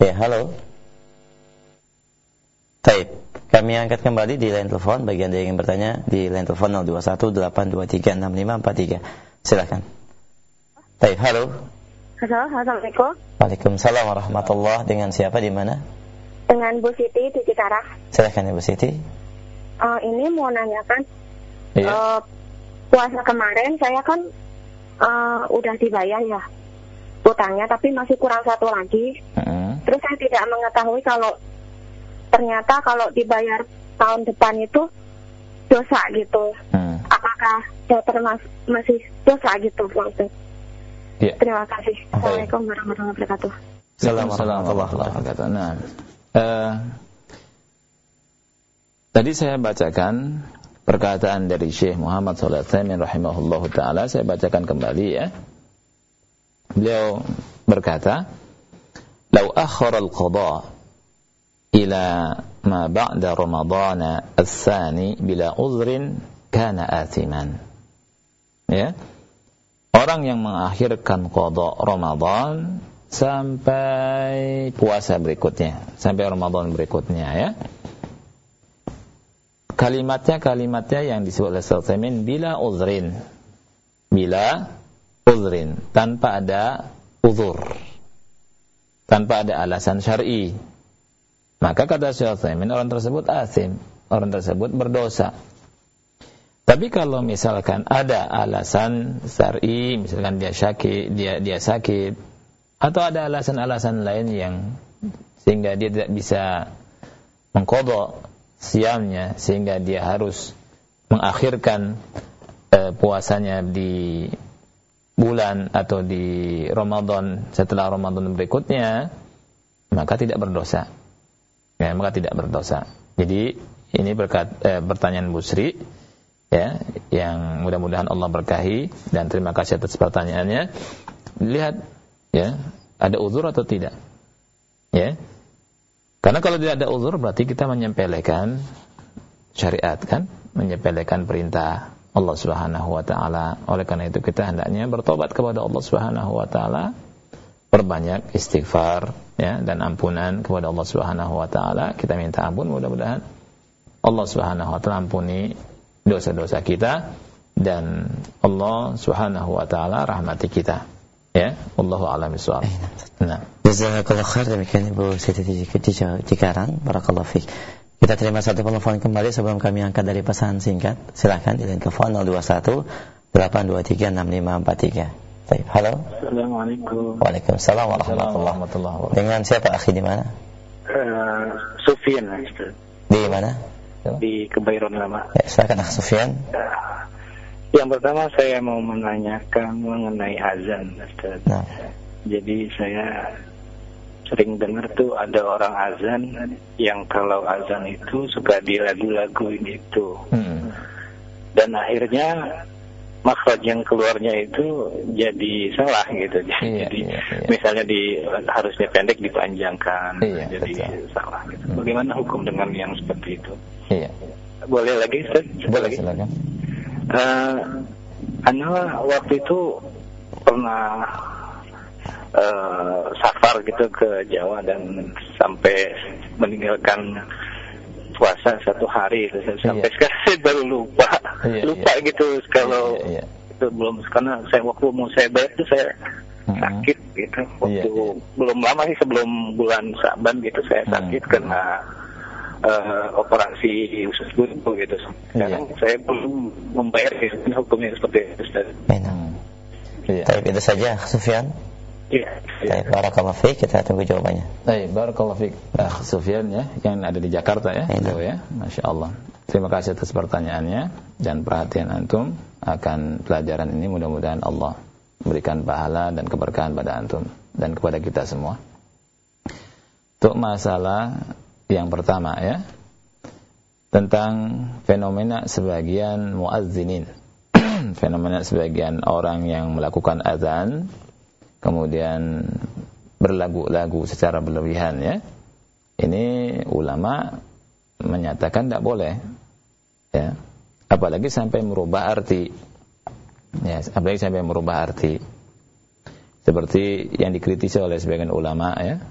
Ya halo. Taib. Kami angkat kembali di line telepon. Bagi Anda yang ingin bertanya di line telepon 0218236543 silakan Baik, halo. Halo, Assalamualaikum. Waalaikumsalam warahmatullah. Dengan siapa di mana? Dengan Bu Siti di Cikarang. Silahkan Bu Siti. Uh, ini mau nanyakan. Iya. Uh, puasa kemarin saya kan uh, udah dibayar ya utangnya, tapi masih kurang satu lagi. Uh-huh. Terus saya tidak mengetahui kalau ternyata kalau dibayar tahun depan itu dosa gitu. Uh. Apakah saya termas masih dosa gitu, Pak Ya. Terima kasih. Assalamualaikum warahmatullahi wabarakatuh. Assalamualaikum warahmatullahi wabarakatuh. Nah, uh, tadi saya bacakan perkataan dari Syekh Muhammad Alaihi rahimahullah taala. Saya bacakan kembali ya. Beliau berkata, "Lau akhara al-qada ila ma ba'da Ramadan ats-tsani bila uzrin kana athiman." Ya orang yang mengakhirkan kodok Ramadan sampai puasa berikutnya, sampai Ramadan berikutnya ya. Kalimatnya kalimatnya yang disebut oleh Sulaiman bila uzrin. Bila uzrin, tanpa ada uzur. Tanpa ada alasan syar'i. Maka kata Sulaiman orang tersebut asim, orang tersebut berdosa. Tapi kalau misalkan ada alasan syar'i, misalkan dia sakit, dia dia sakit, atau ada alasan-alasan lain yang sehingga dia tidak bisa mengkodok siamnya, sehingga dia harus mengakhirkan uh, puasanya di bulan atau di Ramadan setelah Ramadan berikutnya, maka tidak berdosa. Ya, maka tidak berdosa. Jadi ini berkat eh, pertanyaan Busri ya yang mudah-mudahan Allah berkahi. Dan terima kasih atas pertanyaannya. Lihat ya ada uzur atau tidak? Ya. Karena kalau tidak ada uzur berarti kita menyempelekan syariat kan? Menyempelekan perintah Allah Subhanahu wa taala. Oleh karena itu kita hendaknya bertobat kepada Allah Subhanahu wa taala. Perbanyak istighfar ya dan ampunan kepada Allah Subhanahu wa taala. Kita minta ampun mudah-mudahan Allah Subhanahu wa taala ampuni dosa-dosa kita dan Allah Subhanahu wa taala rahmati kita. Ya, Allahu a'lam bishawab. Nah. Jazakallahu khair demikian Ibu Siti Cikarang. Barakallahu fiik. Kita terima satu telepon kembali sebelum kami angkat dari pesan singkat. Silakan di telepon 021 823 6543. Baik, halo. Assalamualaikum. Waalaikumsalam warahmatullahi wabarakatuh. Dengan siapa akhi di mana? Uh, Sufyan, Di mana? Di Kebairon Lama. Ya, silakan Akh Sufyan. Yang pertama saya mau menanyakan mengenai azan, Ustaz. Nah. Jadi saya sering dengar tuh ada orang azan yang kalau azan itu suka di lagu-lagu itu. Hmm. Dan akhirnya makhraj yang keluarnya itu jadi salah gitu. Iya, jadi iya, iya. misalnya di harusnya pendek dipanjangkan, Iya, jadi betul. salah gitu. Bagaimana hukum dengan yang seperti itu? Iya. Boleh lagi, Ustaz? Boleh lagi? silakan. Uh, Ana waktu itu pernah uh, safar gitu ke Jawa dan sampai meninggalkan puasa satu hari gitu. sampai Iya. sekarang saya baru lupa Iya, lupa iya. gitu kalau Iya, iya. itu belum karena saya waktu mau saya bayar itu saya Mhm. sakit gitu waktu Iya, belum lama sih sebelum bulan Saban gitu saya Hmm. sakit kena eh, operasi usus buntu gitu sekarang Iya. saya belum membayar gitu hukumnya seperti itu. Hmm. Iya. Baik, itu saja Sufyan. Iya. Baik, barakallahu fiik, kita tunggu jawabannya. Baik, barakallahu fiik. Ah, Sufyan ya, yang ada di Jakarta ya, Iya. beliau ya. Masya Allah. Terima kasih atas pertanyaannya dan perhatian antum akan pelajaran ini. Mudah-mudahan Allah memberikan pahala dan keberkahan pada antum dan kepada kita semua. Untuk masalah yang pertama ya, tentang fenomena sebagian muazzinin. fenomena sebagian orang yang melakukan azan kemudian berlagu-lagu secara berlebihan ya. Ini ulama menyatakan tidak boleh. Ya. Apalagi sampai merubah arti. Ya, apalagi sampai merubah arti. Seperti yang dikritisi oleh sebagian ulama ya.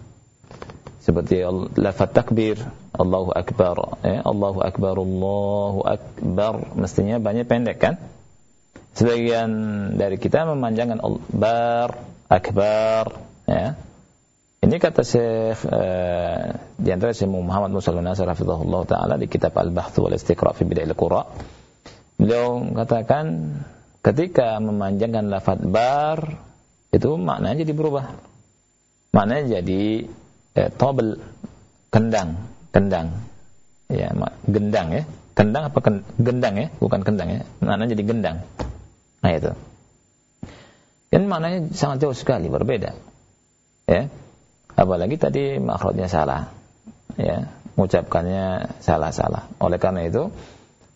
Seperti lafaz takbir, Allahu akbar, ya, Allahu akbar, Allahu akbar, mestinya banyak pendek kan? Sebagian dari kita memanjangkan bar, akbar, ya. Ini kata Syekh uh, di antara Syekh Muhammad Musa Al-Nasir hafizahullah taala di kitab Al-Bahth wal Istiqra fi Bid'ah Al-Qura. Beliau katakan ketika memanjangkan lafaz bar itu maknanya jadi berubah. Maknanya jadi eh, tobel kendang, kendang. Ya, gendang ya. Kendang apa ken- gendang ya? Bukan kendang ya. Maknanya jadi gendang. Nah itu. Dan maknanya sangat jauh sekali berbeda. Ya. Apalagi tadi makhrajnya salah. Ya, mengucapkannya salah-salah. Oleh karena itu,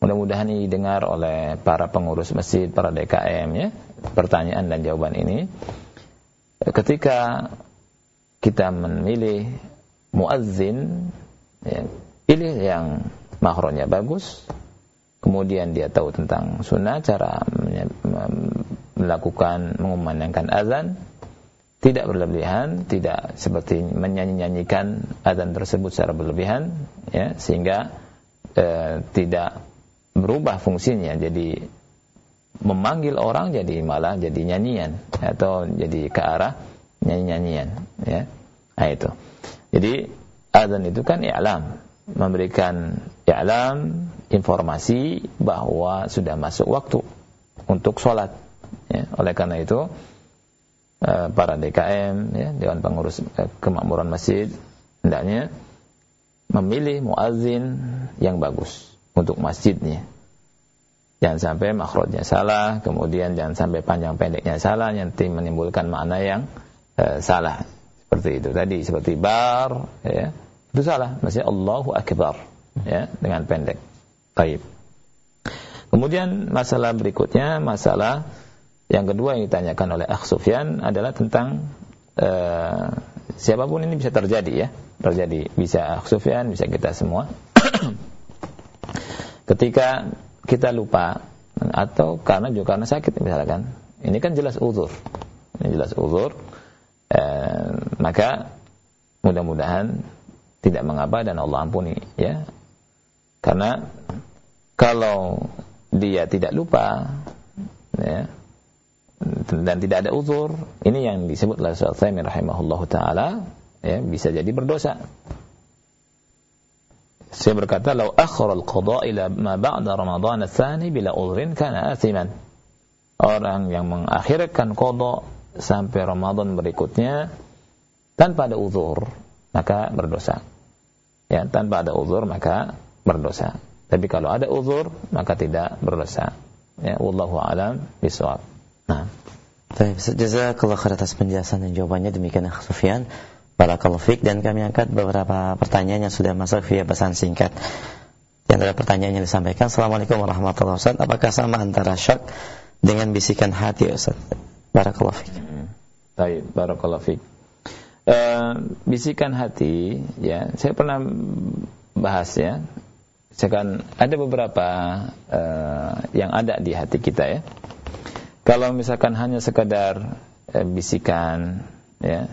mudah-mudahan ini didengar oleh para pengurus masjid, para DKM ya, pertanyaan dan jawaban ini. Ketika kita memilih muazzin, ya, pilih yang makhrajnya bagus, kemudian dia tahu tentang sunnah, cara melakukan mengumandangkan azan, tidak berlebihan, tidak seperti menyanyi-nyanyikan azan tersebut secara berlebihan, ya, sehingga eh, tidak berubah fungsinya, jadi memanggil orang jadi malah jadi nyanyian atau jadi ke arah nyanyi-nyanyian, ya, nah itu. Jadi azan itu kan i'lam, memberikan i'lam informasi bahwa sudah masuk waktu untuk sholat. Ya, oleh karena itu eh, para DKM, ya, Dewan Pengurus eh, Kemakmuran Masjid, hendaknya memilih muazin yang bagus untuk masjidnya. Jangan sampai makhrajnya salah, kemudian jangan sampai panjang pendeknya salah, nanti menimbulkan makna yang eh, salah. Seperti itu tadi, seperti bar, ya, itu salah. Maksudnya Allahu Akbar, ya, dengan pendek. Taib. Kemudian masalah berikutnya, masalah yang kedua yang ditanyakan oleh Akh Sufyan adalah tentang uh, siapa pun ini bisa terjadi ya, terjadi bisa Akh Sufyan, bisa kita semua. Ketika kita lupa atau karena juga karena sakit misalkan, ini kan jelas uzur, ini jelas uzur, uh, maka mudah-mudahan tidak mengapa dan Allah ampuni ya, karena kalau dia tidak lupa ya, dan tidak ada uzur, ini yang disebut oleh Syaikhul rahimahullahu taala ya bisa jadi berdosa. Saya berkata, "Lau akhara al-qada ila ma ba'da Ramadan ats-tsani bila uzrin kana athiman." Orang yang mengakhirkan qada sampai Ramadan berikutnya tanpa ada uzur, maka berdosa. Ya, tanpa ada uzur maka berdosa. Tapi kalau ada uzur maka tidak berdosa. Ya, wallahu alam bisawab. Nah, Baik, jazakallah khair atas penjelasan dan jawabannya demikian Sufyan. Barakallahu fiik dan kami angkat beberapa pertanyaan yang sudah masuk via pesan singkat. Di antara pertanyaan yang disampaikan, Assalamualaikum warahmatullahi wabarakatuh. Apakah sama antara syak dengan bisikan hati Ustaz? Barakallahu fiik. Baik, barakallahu fiik. Uh, bisikan hati, ya, saya pernah bahas ya. Sekarang ada beberapa uh, yang ada di hati kita ya. Kalau misalkan hanya sekadar uh, bisikan ya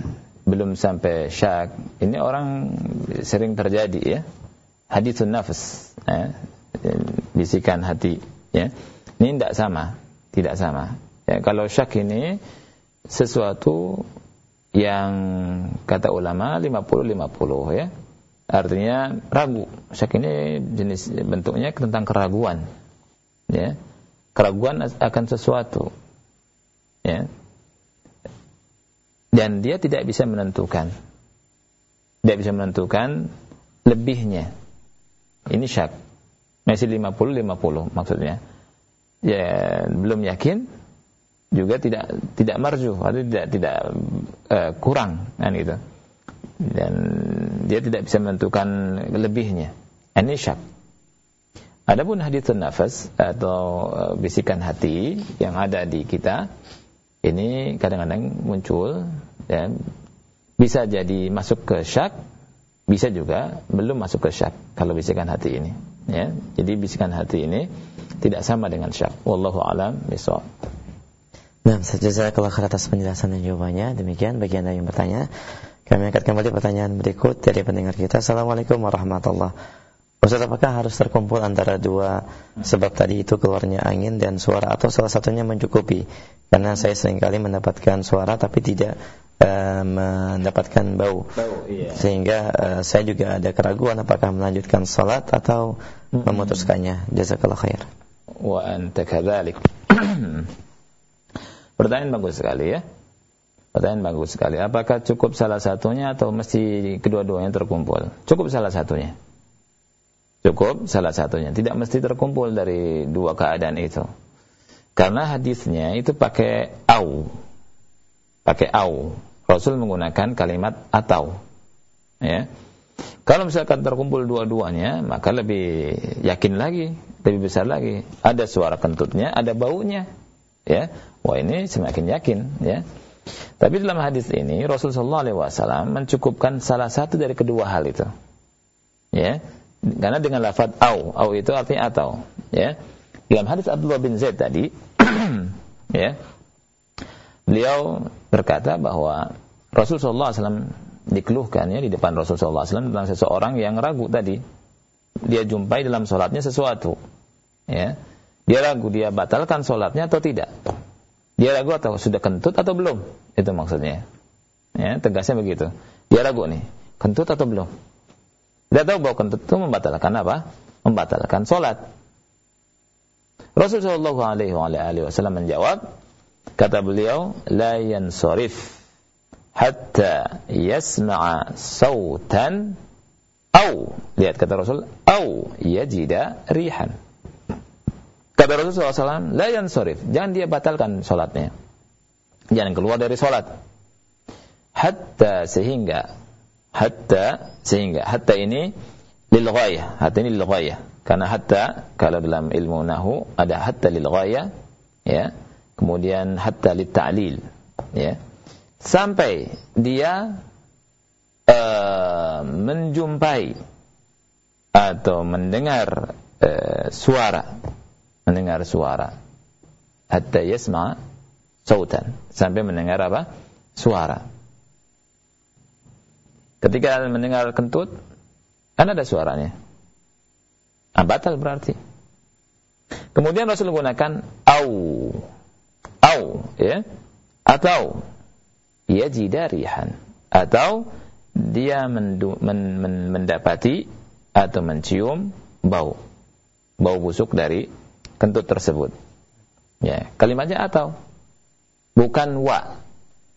belum sampai syak ini orang sering terjadi ya. Hadithun nafas ya, bisikan hati ya. Ini tidak sama tidak sama. Ya kalau syak ini sesuatu yang kata ulama 50-50 ya. Artinya ragu. Syak ini jenis bentuknya tentang keraguan ya. Keraguan akan sesuatu ya. Dan dia tidak bisa menentukan. Tidak bisa menentukan lebihnya. Ini syak. Masih 50-50 maksudnya. Ya belum yakin juga tidak tidak marju atau tidak tidak uh, kurang kan gitu. Dan dia tidak bisa menentukan lebihnya. Ini syak. Adapun hadits nafas atau uh, bisikan hati yang ada di kita ini kadang-kadang muncul dan bisa jadi masuk ke syak, bisa juga belum masuk ke syak kalau bisikan hati ini. Ya, jadi bisikan hati ini tidak sama dengan syak. Wallahu alam bishawab. Nah, kalau atas penjelasan dan jawabannya. Demikian bagi Anda yang bertanya. Kami angkat kembali pertanyaan berikut dari pendengar kita. Assalamualaikum warahmatullahi. Ustaz, apakah harus terkumpul antara dua sebab tadi itu keluarnya angin dan suara atau salah satunya mencukupi? Karena saya sering kali mendapatkan suara tapi tidak uh, mendapatkan bau, bau iya. sehingga uh, saya juga ada keraguan apakah melanjutkan salat atau mm-hmm. memutuskannya. Jazakallah khair. Wa anta kadzalik. Pertanyaan bagus sekali ya. Pertanyaan bagus sekali. Apakah cukup salah satunya atau mesti kedua-duanya terkumpul? Cukup salah satunya cukup salah satunya tidak mesti terkumpul dari dua keadaan itu karena hadisnya itu pakai au pakai au. Rasul menggunakan kalimat atau. Ya. Kalau misalkan terkumpul dua-duanya, maka lebih yakin lagi, lebih besar lagi. Ada suara kentutnya, ada baunya. Ya. Wah, ini semakin yakin, ya. Tapi dalam hadis ini Rasulullah SAW mencukupkan salah satu dari kedua hal itu. Ya. Karena dengan lafaz au, au itu artinya atau, ya. Dalam hadis Abdullah bin Zaid tadi, ya, beliau berkata bahwa Rasulullah SAW dikeluhkan ya di depan Rasulullah SAW tentang seseorang yang ragu tadi. Dia jumpai dalam sholatnya sesuatu ya. Dia ragu dia batalkan sholatnya atau tidak. Dia ragu atau sudah kentut atau belum? Itu maksudnya ya. Tegasnya begitu. Dia ragu nih kentut atau belum dia tahu bahwa itu membatalkan apa? Membatalkan sholat Rasulullah SAW menjawab Kata beliau, la yansarif hatta yasma'a sautan au. Lihat kata Rasul au yajida rihan. Kata Rasul SAW la yansarif. Jangan dia batalkan solatnya. Jangan keluar dari solat. Hatta sehingga hatta sehingga hatta ini lil ghayah hatta ini lil ghayah karena hatta kalau dalam ilmu nahu ada hatta lil ghayah ya. Kemudian hatta ta'lil ya. Sampai dia uh, menjumpai atau mendengar uh, suara. Mendengar suara. Hatta yasma sautan. Sampai mendengar apa? Suara ketika mendengar kentut kan ada suaranya. Ah, batal berarti. Kemudian Rasul menggunakan au. Au ya. Atau ia jidarihan atau dia mendu, men, men, mendapati atau mencium bau. Bau busuk dari kentut tersebut. Ya kalimatnya atau. Bukan wa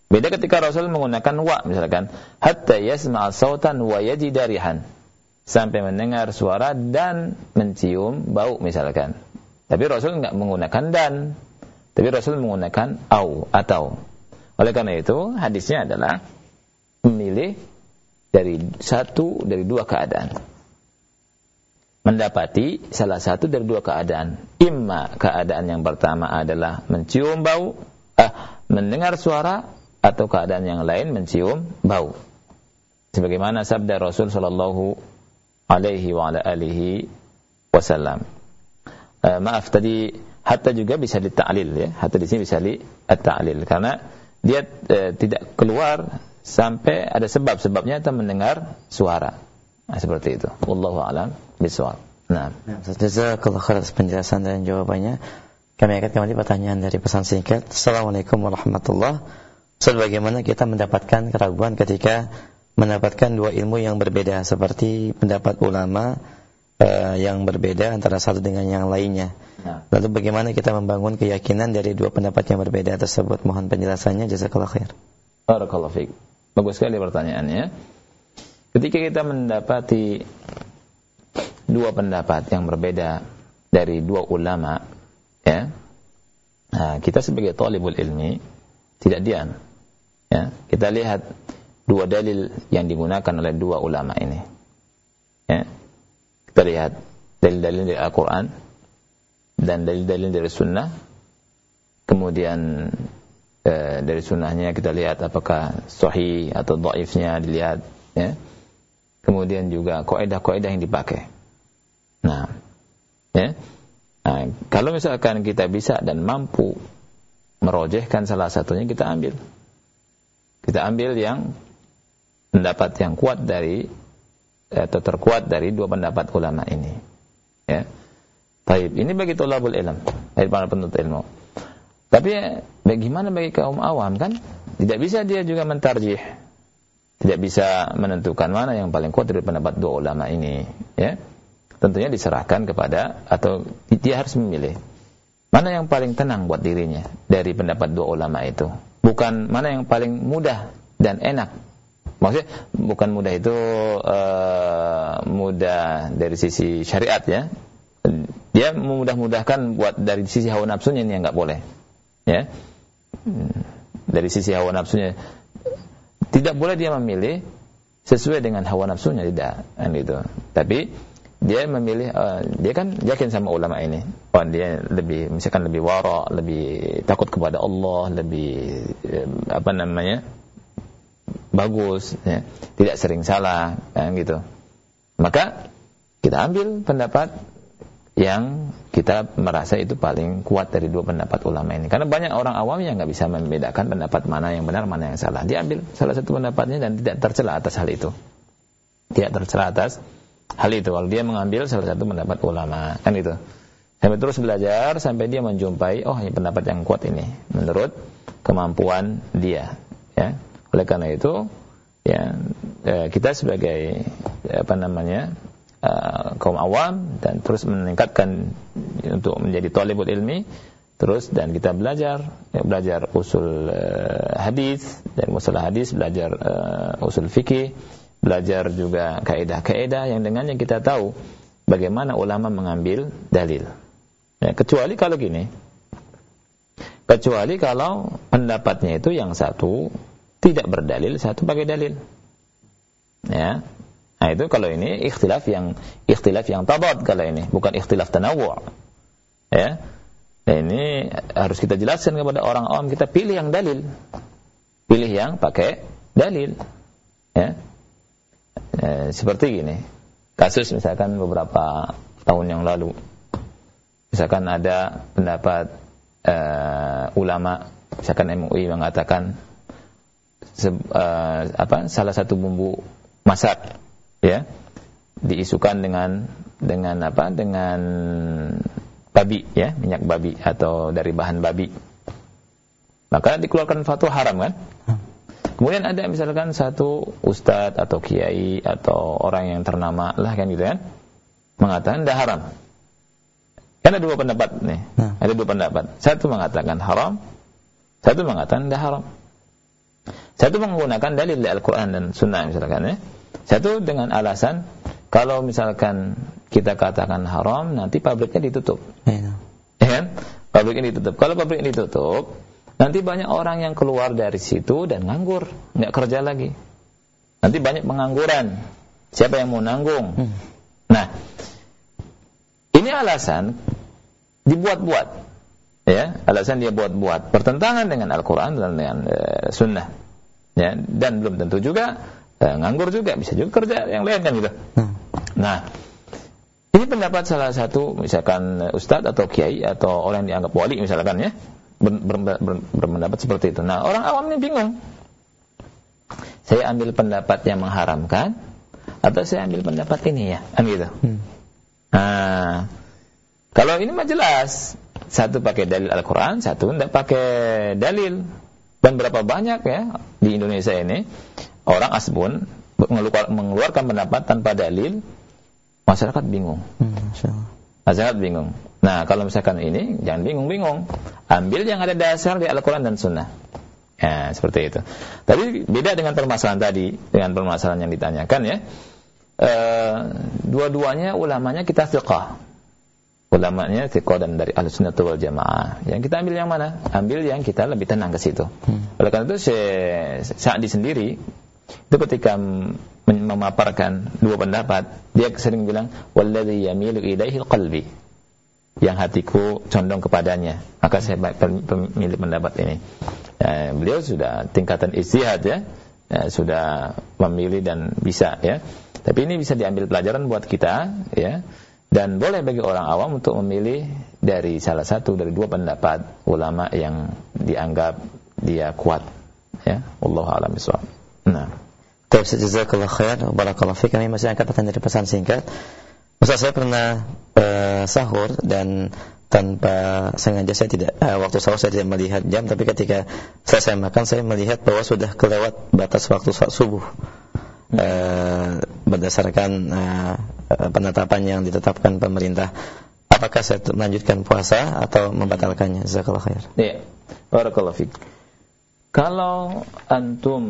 beda ketika Rasul menggunakan wa misalkan hatta yasma' sautan wa yajidarihan sampai mendengar suara dan mencium bau misalkan tapi Rasul enggak menggunakan dan tapi Rasul menggunakan au atau. Oleh karena itu, hadisnya adalah memilih dari satu dari dua keadaan. Mendapati salah satu dari dua keadaan. Imma keadaan yang pertama adalah mencium bau, eh, mendengar suara, atau keadaan yang lain mencium bau. Sebagaimana sabda Rasul Shallallahu Alaihi wa alihi Wasallam. Eh, maaf tadi hatta juga bisa ditaklil ya hatta di sini bisa di ta'lil karena dia eh, tidak keluar sampai ada sebab-sebabnya kita mendengar suara. Nah, seperti itu. Wallahu a'lam bishawab. Nah, jazakallahu khair atas penjelasan dan jawabannya. Kami akan kembali pertanyaan dari pesan singkat. Assalamualaikum warahmatullahi wabarakatuh. bagaimana kita mendapatkan keraguan ketika mendapatkan dua ilmu yang berbeda seperti pendapat ulama uh, yang berbeda antara satu dengan yang lainnya. Nah. Lalu bagaimana kita membangun keyakinan dari dua pendapat yang berbeda tersebut? Mohon penjelasannya. Jazakallahu khair. Barakallahu fiik. Bagus sekali pertanyaannya. Ketika kita mendapati dua pendapat yang berbeda dari dua ulama, ya, nah, kita sebagai talibul ilmi tidak diam. Ya, kita lihat dua dalil yang digunakan oleh dua ulama ini. Ya, kita lihat dalil-dalil dari Al-Quran dan dalil-dalil dari Sunnah. Kemudian eh, dari Sunnahnya kita lihat apakah sahih atau dhaifnya dilihat. Ya. Kemudian juga kaidah-kaidah yang dipakai. Nah, ya. Nah, kalau misalkan kita bisa dan mampu merojehkan salah satunya kita ambil. Kita ambil yang pendapat yang kuat dari atau terkuat dari dua pendapat ulama ini. Ya. Baik, ini bagi tulabul ilm, bagi para penuntut ilmu. Tapi bagaimana bagi kaum awam kan? Tidak bisa dia juga mentarjih. Tidak bisa menentukan mana yang paling kuat dari pendapat dua ulama ini, ya tentunya diserahkan kepada atau dia harus memilih mana yang paling tenang buat dirinya dari pendapat dua ulama itu bukan mana yang paling mudah dan enak. Maksudnya bukan mudah itu uh, mudah dari sisi syariat ya. Dia memudah-mudahkan buat dari sisi hawa nafsunya ini yang nggak boleh ya. Dari sisi hawa nafsunya. Tidak boleh dia memilih sesuai dengan hawa nafsunya tidak. Kan gitu. Tapi dia memilih uh, dia kan yakin sama ulama ini. Oh dia lebih misalkan lebih wara lebih takut kepada Allah lebih uh, apa namanya bagus ya. tidak sering salah kan gitu. Maka kita ambil pendapat yang kita merasa itu paling kuat dari dua pendapat ulama ini. Karena banyak orang awam yang nggak bisa membedakan pendapat mana yang benar mana yang salah. Dia ambil salah satu pendapatnya dan tidak tercela atas hal itu. Tidak tercela atas hal itu kalau dia mengambil salah satu pendapat ulama. Kan itu. Sampai terus belajar sampai dia menjumpai oh ini pendapat yang kuat ini menurut kemampuan dia. Ya. Oleh karena itu ya eh, kita sebagai apa namanya uh, kaum awam dan terus meningkatkan untuk menjadi talibul ilmi terus dan kita belajar ya, belajar usul uh, hadis dan masalah hadis belajar uh, usul fikih belajar juga kaidah-kaidah yang dengannya kita tahu bagaimana ulama mengambil dalil. Ya, kecuali kalau gini, kecuali kalau pendapatnya itu yang satu tidak berdalil, satu pakai dalil. Ya, nah itu kalau ini ikhtilaf yang ikhtilaf yang tabat kalau ini, bukan ikhtilaf tanawu. Ya, ini harus kita jelaskan kepada orang awam kita pilih yang dalil, pilih yang pakai dalil. Ya, eh, seperti gini. Kasus misalkan beberapa tahun yang lalu. Misalkan ada pendapat eh, ulama misalkan MUI mengatakan se, eh, apa salah satu bumbu masak ya diisukan dengan dengan apa dengan babi ya minyak babi atau dari bahan babi. Maka dikeluarkan fatwa haram kan Kemudian ada misalkan satu ustadz atau kiai atau orang yang ternama lah kan gitu kan mengatakan dah haram. Kan ada dua pendapat nih. Nah. Ada dua pendapat. Satu mengatakan haram, satu mengatakan dah haram. Satu menggunakan dalil Al-Quran dan Sunnah misalkan ya. Satu dengan alasan kalau misalkan kita katakan haram nanti pabriknya ditutup. Ya. ya kan? Pabriknya ditutup. Kalau pabrik ini ditutup, Nanti banyak orang yang keluar dari situ dan nganggur, nggak kerja lagi. Nanti banyak pengangguran. Siapa yang mau nanggung? Hmm. Nah, ini alasan dibuat-buat. Ya, alasan dia buat-buat bertentangan dengan Al-Qur'an dan dengan e, sunnah. Ya, dan belum tentu juga e, nganggur juga, bisa juga kerja yang lain kan gitu. Hmm. Nah, ini pendapat salah satu misalkan ustadz atau kiai atau orang yang dianggap wali misalkan ya berpendapat seperti itu. Nah, orang awam ini bingung. Saya ambil pendapat yang mengharamkan atau saya ambil pendapat ini ya, kan gitu. Hmm. Nah, kalau ini mah jelas. Satu pakai dalil Al-Quran, satu tidak pakai dalil. Dan berapa banyak ya di Indonesia ini orang asbun mengeluarkan pendapat tanpa dalil, masyarakat bingung. Hmm, masyarakat bingung. Nah, kalau misalkan ini, jangan bingung-bingung. Ambil yang ada dasar di Al-Quran dan Sunnah. Ya, seperti itu. Tapi beda dengan permasalahan tadi, dengan permasalahan yang ditanyakan ya. E, dua-duanya ulamanya kita fiqah. Ulamanya fiqah dan dari Ahlussunnah wal Jamaah. Yang kita ambil yang mana? Ambil yang kita lebih tenang ke situ. Hmm. Oleh karena itu Sa'di sendiri itu ketika memaparkan dua pendapat, dia sering bilang walladzi yamilu ilaihi qalbi. Yang hatiku condong kepadanya, maka saya memilih pendapat ini. Ya, beliau sudah tingkatan istihad ya, ya, sudah memilih dan bisa ya. Tapi ini bisa diambil pelajaran buat kita ya. Dan boleh bagi orang awam untuk memilih dari salah satu dari dua pendapat ulama yang dianggap dia kuat ya. Allah a'lam Nah. Terus jazakallah khair, barakallahu fiik. Kami masih angkat pertanyaan dari pesan singkat. Ustaz saya pernah uh, sahur dan tanpa sengaja saya tidak uh, waktu sahur saya tidak melihat jam tapi ketika saya, makan saya melihat bahwa sudah kelewat batas waktu subuh. Uh, berdasarkan uh, penetapan yang ditetapkan pemerintah. Apakah saya melanjutkan puasa atau membatalkannya? Jazakallahu khair. Iya. Barakallahu fiik kalau antum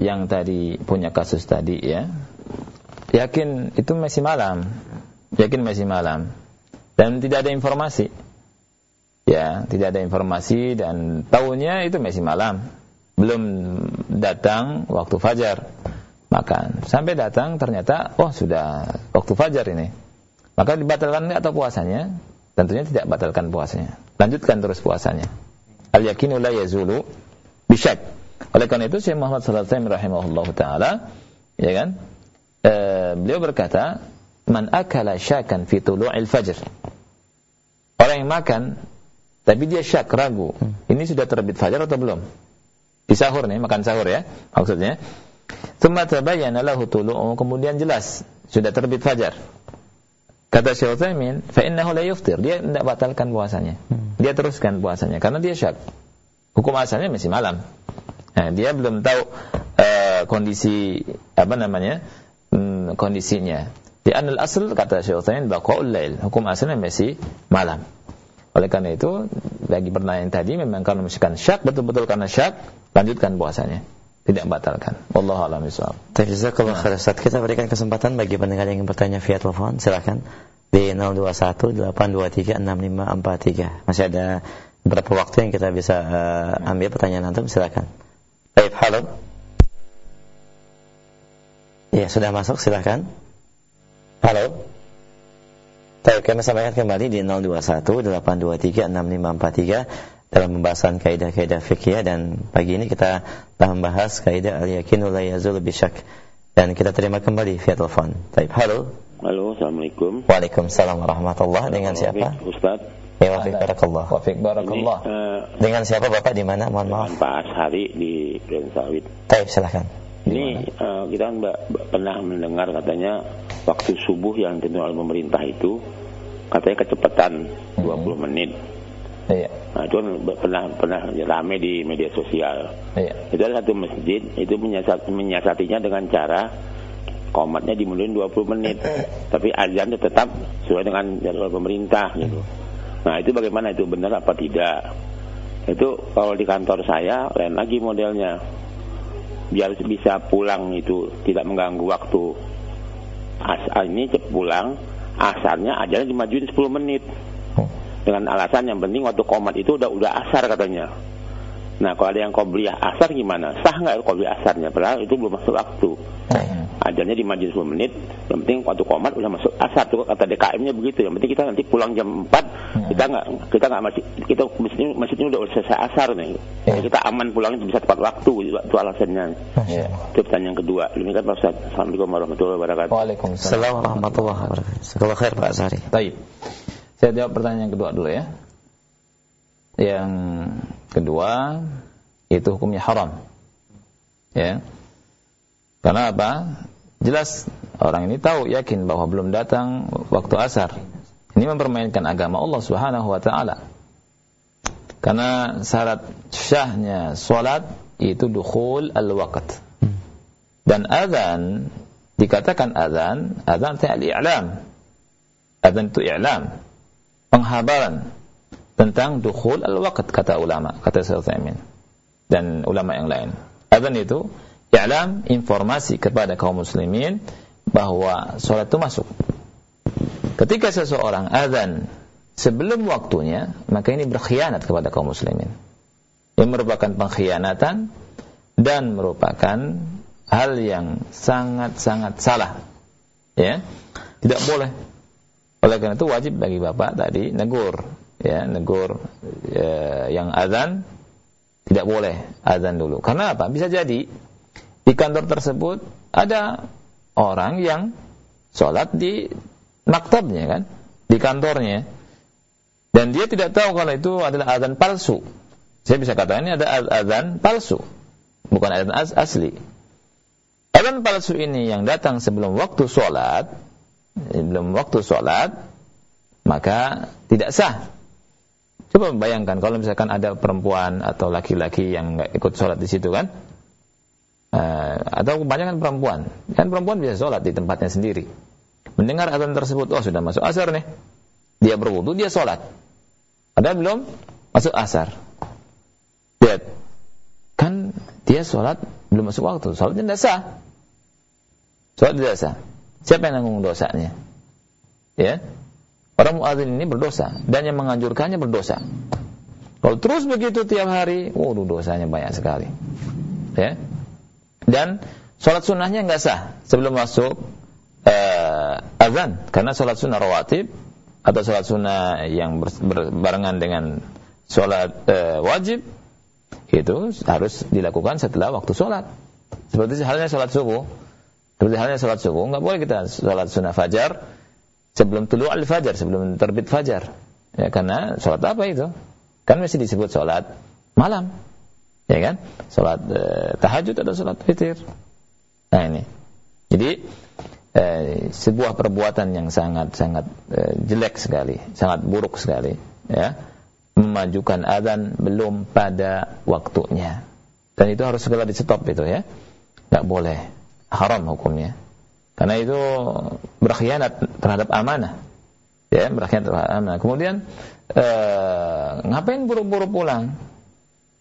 yang tadi punya kasus tadi ya, yakin itu masih malam, yakin masih malam, dan tidak ada informasi, ya tidak ada informasi dan tahunya itu masih malam, belum datang waktu fajar makan, sampai datang ternyata oh sudah waktu fajar ini, maka dibatalkan atau puasanya? Tentunya tidak batalkan puasanya, lanjutkan terus puasanya. Al yakinu la yazulu bisyak. Oleh karena itu Syekh Muhammad sallallahu alaihi rahimahullah taala ya kan? E, beliau berkata, "Man akala syakan fi tulu'il fajr." Orang yang makan tapi dia syak ragu, ini sudah terbit fajar atau belum? Di sahur nih, makan sahur ya, maksudnya. Tsumma tabayyana lahu tulu'u, kemudian jelas sudah terbit fajar. Kata Syekh Utsaimin, fa innahu la yuftir. Dia tidak batalkan puasanya. Dia teruskan puasanya karena dia syak. Hukum asalnya masih malam. Nah, dia belum tahu uh, kondisi apa namanya hmm, kondisinya. Di anal asal kata Utsaimin baqaul lail. Hukum asalnya masih malam. Oleh karena itu, bagi pertanyaan tadi memang kalau misalkan syak betul-betul karena syak, lanjutkan puasanya. Tidak batalkan. Wallahu a'lam bishawab. Jazakallahu nah. Kita berikan kesempatan bagi pendengar yang ingin bertanya via telepon. Silakan di 021 823 6543. Masih ada berapa waktu yang kita bisa uh, ambil pertanyaan antum silakan. Baik, halo. Ya, sudah masuk silakan. Halo. Baik, kami sampaikan kembali di 0218236543 dalam pembahasan kaidah-kaidah fikih dan pagi ini kita telah membahas kaidah al-yakinu la yazul bisyak dan kita terima kembali via telepon. Baik, halo. Halo, Assalamualaikum. Waalaikumsalam warahmatullahi Dengan siapa? Ustaz. Ya, wafik barakallah. Wafik barakallah. Ini, uh, Dengan siapa Bapak di mana? Mohon maaf. Pak Ashari di Grand Sawit. Baik, silakan. Ini uh, kita mbak, pernah mendengar katanya waktu subuh yang ditentukan oleh pemerintah itu katanya kecepatan hmm. 20 menit. Iya. Nah, itu kan pernah pernah rame di media sosial. Iya. Itu ada satu masjid itu menyiasat, menyiasatinya dengan cara komatnya dimulai 20 menit, tapi azan tetap sesuai dengan jadwal pemerintah gitu. Nah itu bagaimana itu benar apa tidak? Itu kalau di kantor saya lain lagi modelnya. Biar bisa pulang itu tidak mengganggu waktu. Asal ini cepat pulang, asarnya aja dimajuin 10 menit. Dengan alasan yang penting waktu komat itu udah udah asar katanya. Nah kalau ada yang qobliyah asar gimana? Sah nggak qobliyah asarnya? Padahal itu belum masuk waktu. Ajarnya di majlis 10 menit, yang penting waktu komat udah masuk asar tuh kata DKM-nya begitu. Yang penting kita nanti pulang jam 4, hmm. kita nggak kita nggak masih kita masjidnya masjidnya udah selesai asar nih. Ya. kita aman pulang bisa tepat waktu itu alasannya. Ya. Itu pertanyaan yang kedua. Demikian Pak Ustaz. Assalamualaikum warahmatullahi wabarakatuh. Waalaikumsalam warahmatullahi wabarakatuh. Sekolah khair Pak Azhari. Baik. Saya jawab pertanyaan yang kedua dulu ya. Yang kedua itu hukumnya haram. Ya. Karena apa? Jelas orang ini tahu yakin bahwa belum datang waktu asar. Ini mempermainkan agama Allah Subhanahu wa taala. Karena syarat syahnya salat itu dukhul al-waqt. Dan azan dikatakan azan, azan itu al-i'lam. Azan itu i'lam, penghabaran tentang dukhul al-waqt kata ulama, kata Syekh dan ulama yang lain. Azan itu i'lam informasi kepada kaum muslimin bahwa sholat itu masuk. Ketika seseorang azan sebelum waktunya, maka ini berkhianat kepada kaum muslimin. Ini merupakan pengkhianatan dan merupakan hal yang sangat-sangat salah. Ya. Tidak boleh. Oleh karena itu wajib bagi Bapak tadi negur, ya, negur ya, yang azan tidak boleh azan dulu. Karena apa? Bisa jadi di kantor tersebut ada orang yang sholat di maktabnya kan, di kantornya. Dan dia tidak tahu kalau itu adalah azan palsu. Saya bisa katakan ini ada azan palsu, bukan azan asli. Azan palsu ini yang datang sebelum waktu sholat, sebelum waktu sholat, maka tidak sah. Coba bayangkan kalau misalkan ada perempuan atau laki-laki yang nggak ikut sholat di situ kan, uh, atau kebanyakan perempuan. Kan perempuan bisa sholat di tempatnya sendiri. Mendengar azan tersebut oh sudah masuk asar nih. Dia berwudu dia sholat. Ada belum masuk asar. Lihat. Kan dia sholat belum masuk waktu. Sholatnya tidak sah. Sholat tidak sah. Siapa yang nanggung dosanya? Ya orang muadzin ini berdosa dan yang menganjurkannya berdosa. Kalau terus begitu tiap hari waduh dosanya banyak sekali. Ya. Dan sholat sunnahnya nggak sah sebelum masuk uh, azan. Karena sholat sunnah rawatib atau sholat sunnah yang berbarengan dengan sholat uh, wajib itu harus dilakukan setelah waktu sholat. Seperti halnya sholat subuh. Seperti halnya sholat subuh nggak boleh kita sholat sunnah fajar sebelum tulu al fajar sebelum terbit fajar ya karena sholat apa itu kan masih disebut sholat malam ya kan? Salat e, tahajud atau salat witir. Nah ini. Jadi e, sebuah perbuatan yang sangat sangat e, jelek sekali, sangat buruk sekali, ya. Memajukan adzan belum pada waktunya. Dan itu harus segera di stop itu ya. Tidak boleh. Haram hukumnya. Karena itu berkhianat terhadap amanah. Ya, berkhianat terhadap amanah. Kemudian eh, ngapain buru-buru pulang?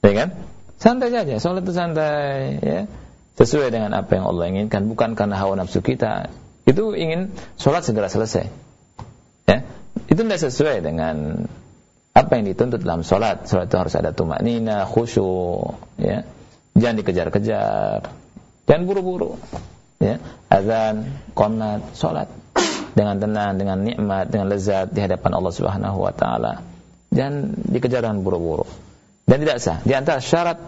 Ya kan? Santai saja, sholat itu santai, ya. Sesuai dengan apa yang Allah inginkan, bukan karena hawa nafsu kita. Itu ingin sholat segera selesai. Ya. Itu tidak sesuai dengan apa yang dituntut dalam sholat. Sholat itu harus ada tumak nina, khusyuk, ya. Jangan dikejar-kejar, jangan buru-buru. Ya. Azan, qonat, sholat dengan tenang, dengan nikmat, dengan lezat di hadapan Allah Subhanahu wa taala. Jangan dikejar dengan buru-buru dan tidak sah. Di antara syarat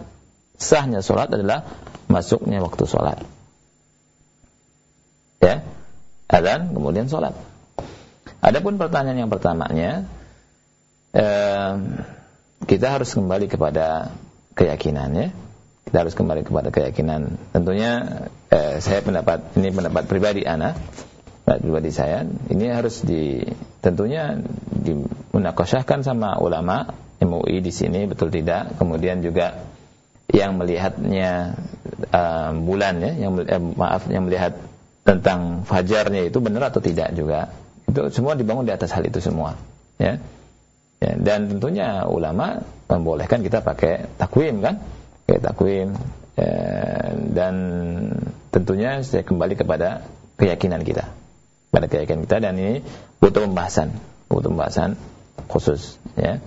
sahnya sholat adalah masuknya waktu sholat. Ya, adzan kemudian sholat. Adapun pertanyaan yang pertamanya, eh, kita harus kembali kepada keyakinan ya. Kita harus kembali kepada keyakinan. Tentunya eh, saya pendapat ini pendapat pribadi anak, pendapat pribadi saya. Ini harus di tentunya dimunakashahkan sama ulama MUI di sini betul tidak kemudian juga yang melihatnya uh, bulan ya yang eh, maaf yang melihat tentang fajarnya itu benar atau tidak juga itu semua dibangun di atas hal itu semua ya, ya dan tentunya ulama membolehkan kita pakai takwim kan pakai takwim ya, dan tentunya saya kembali kepada keyakinan kita pada keyakinan kita dan ini butuh pembahasan butuh pembahasan khusus ya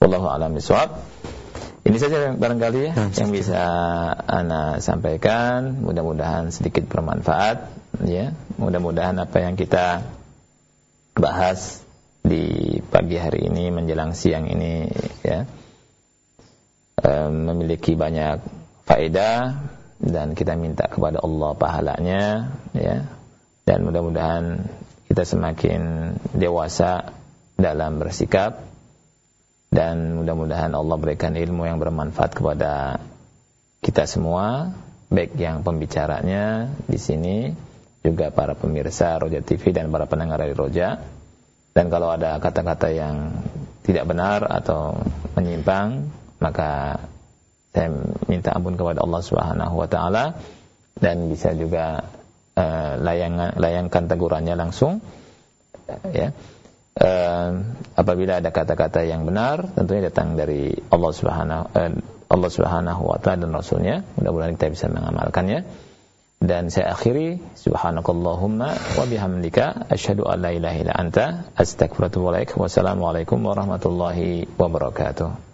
Wallahu a'lam bishawab. Ini saja barangkali ya yang bisa ana sampaikan. Mudah-mudahan sedikit bermanfaat ya. Mudah-mudahan apa yang kita bahas di pagi hari ini menjelang siang ini ya memiliki banyak faedah dan kita minta kepada Allah pahalanya ya dan mudah-mudahan kita semakin dewasa dalam bersikap dan mudah-mudahan Allah berikan ilmu yang bermanfaat kepada kita semua, baik yang pembicaranya di sini, juga para pemirsa Roja TV dan para pendengar dari Roja. Dan kalau ada kata-kata yang tidak benar atau menyimpang, maka saya minta ampun kepada Allah Subhanahu wa taala dan bisa juga uh, layangan, layangkan tegurannya langsung ya. Uh, apabila ada kata-kata yang benar tentunya datang dari Allah Subhanahu uh, Allah Subhanahu wa taala dan rasulnya. Mudah-mudahan kita bisa mengamalkannya. Dan saya akhiri subhanakallahumma wa bihamdika asyhadu an la ilaha illa anta astaghfiruka wa atubu ilaik. Wassalamu warahmatullahi wabarakatuh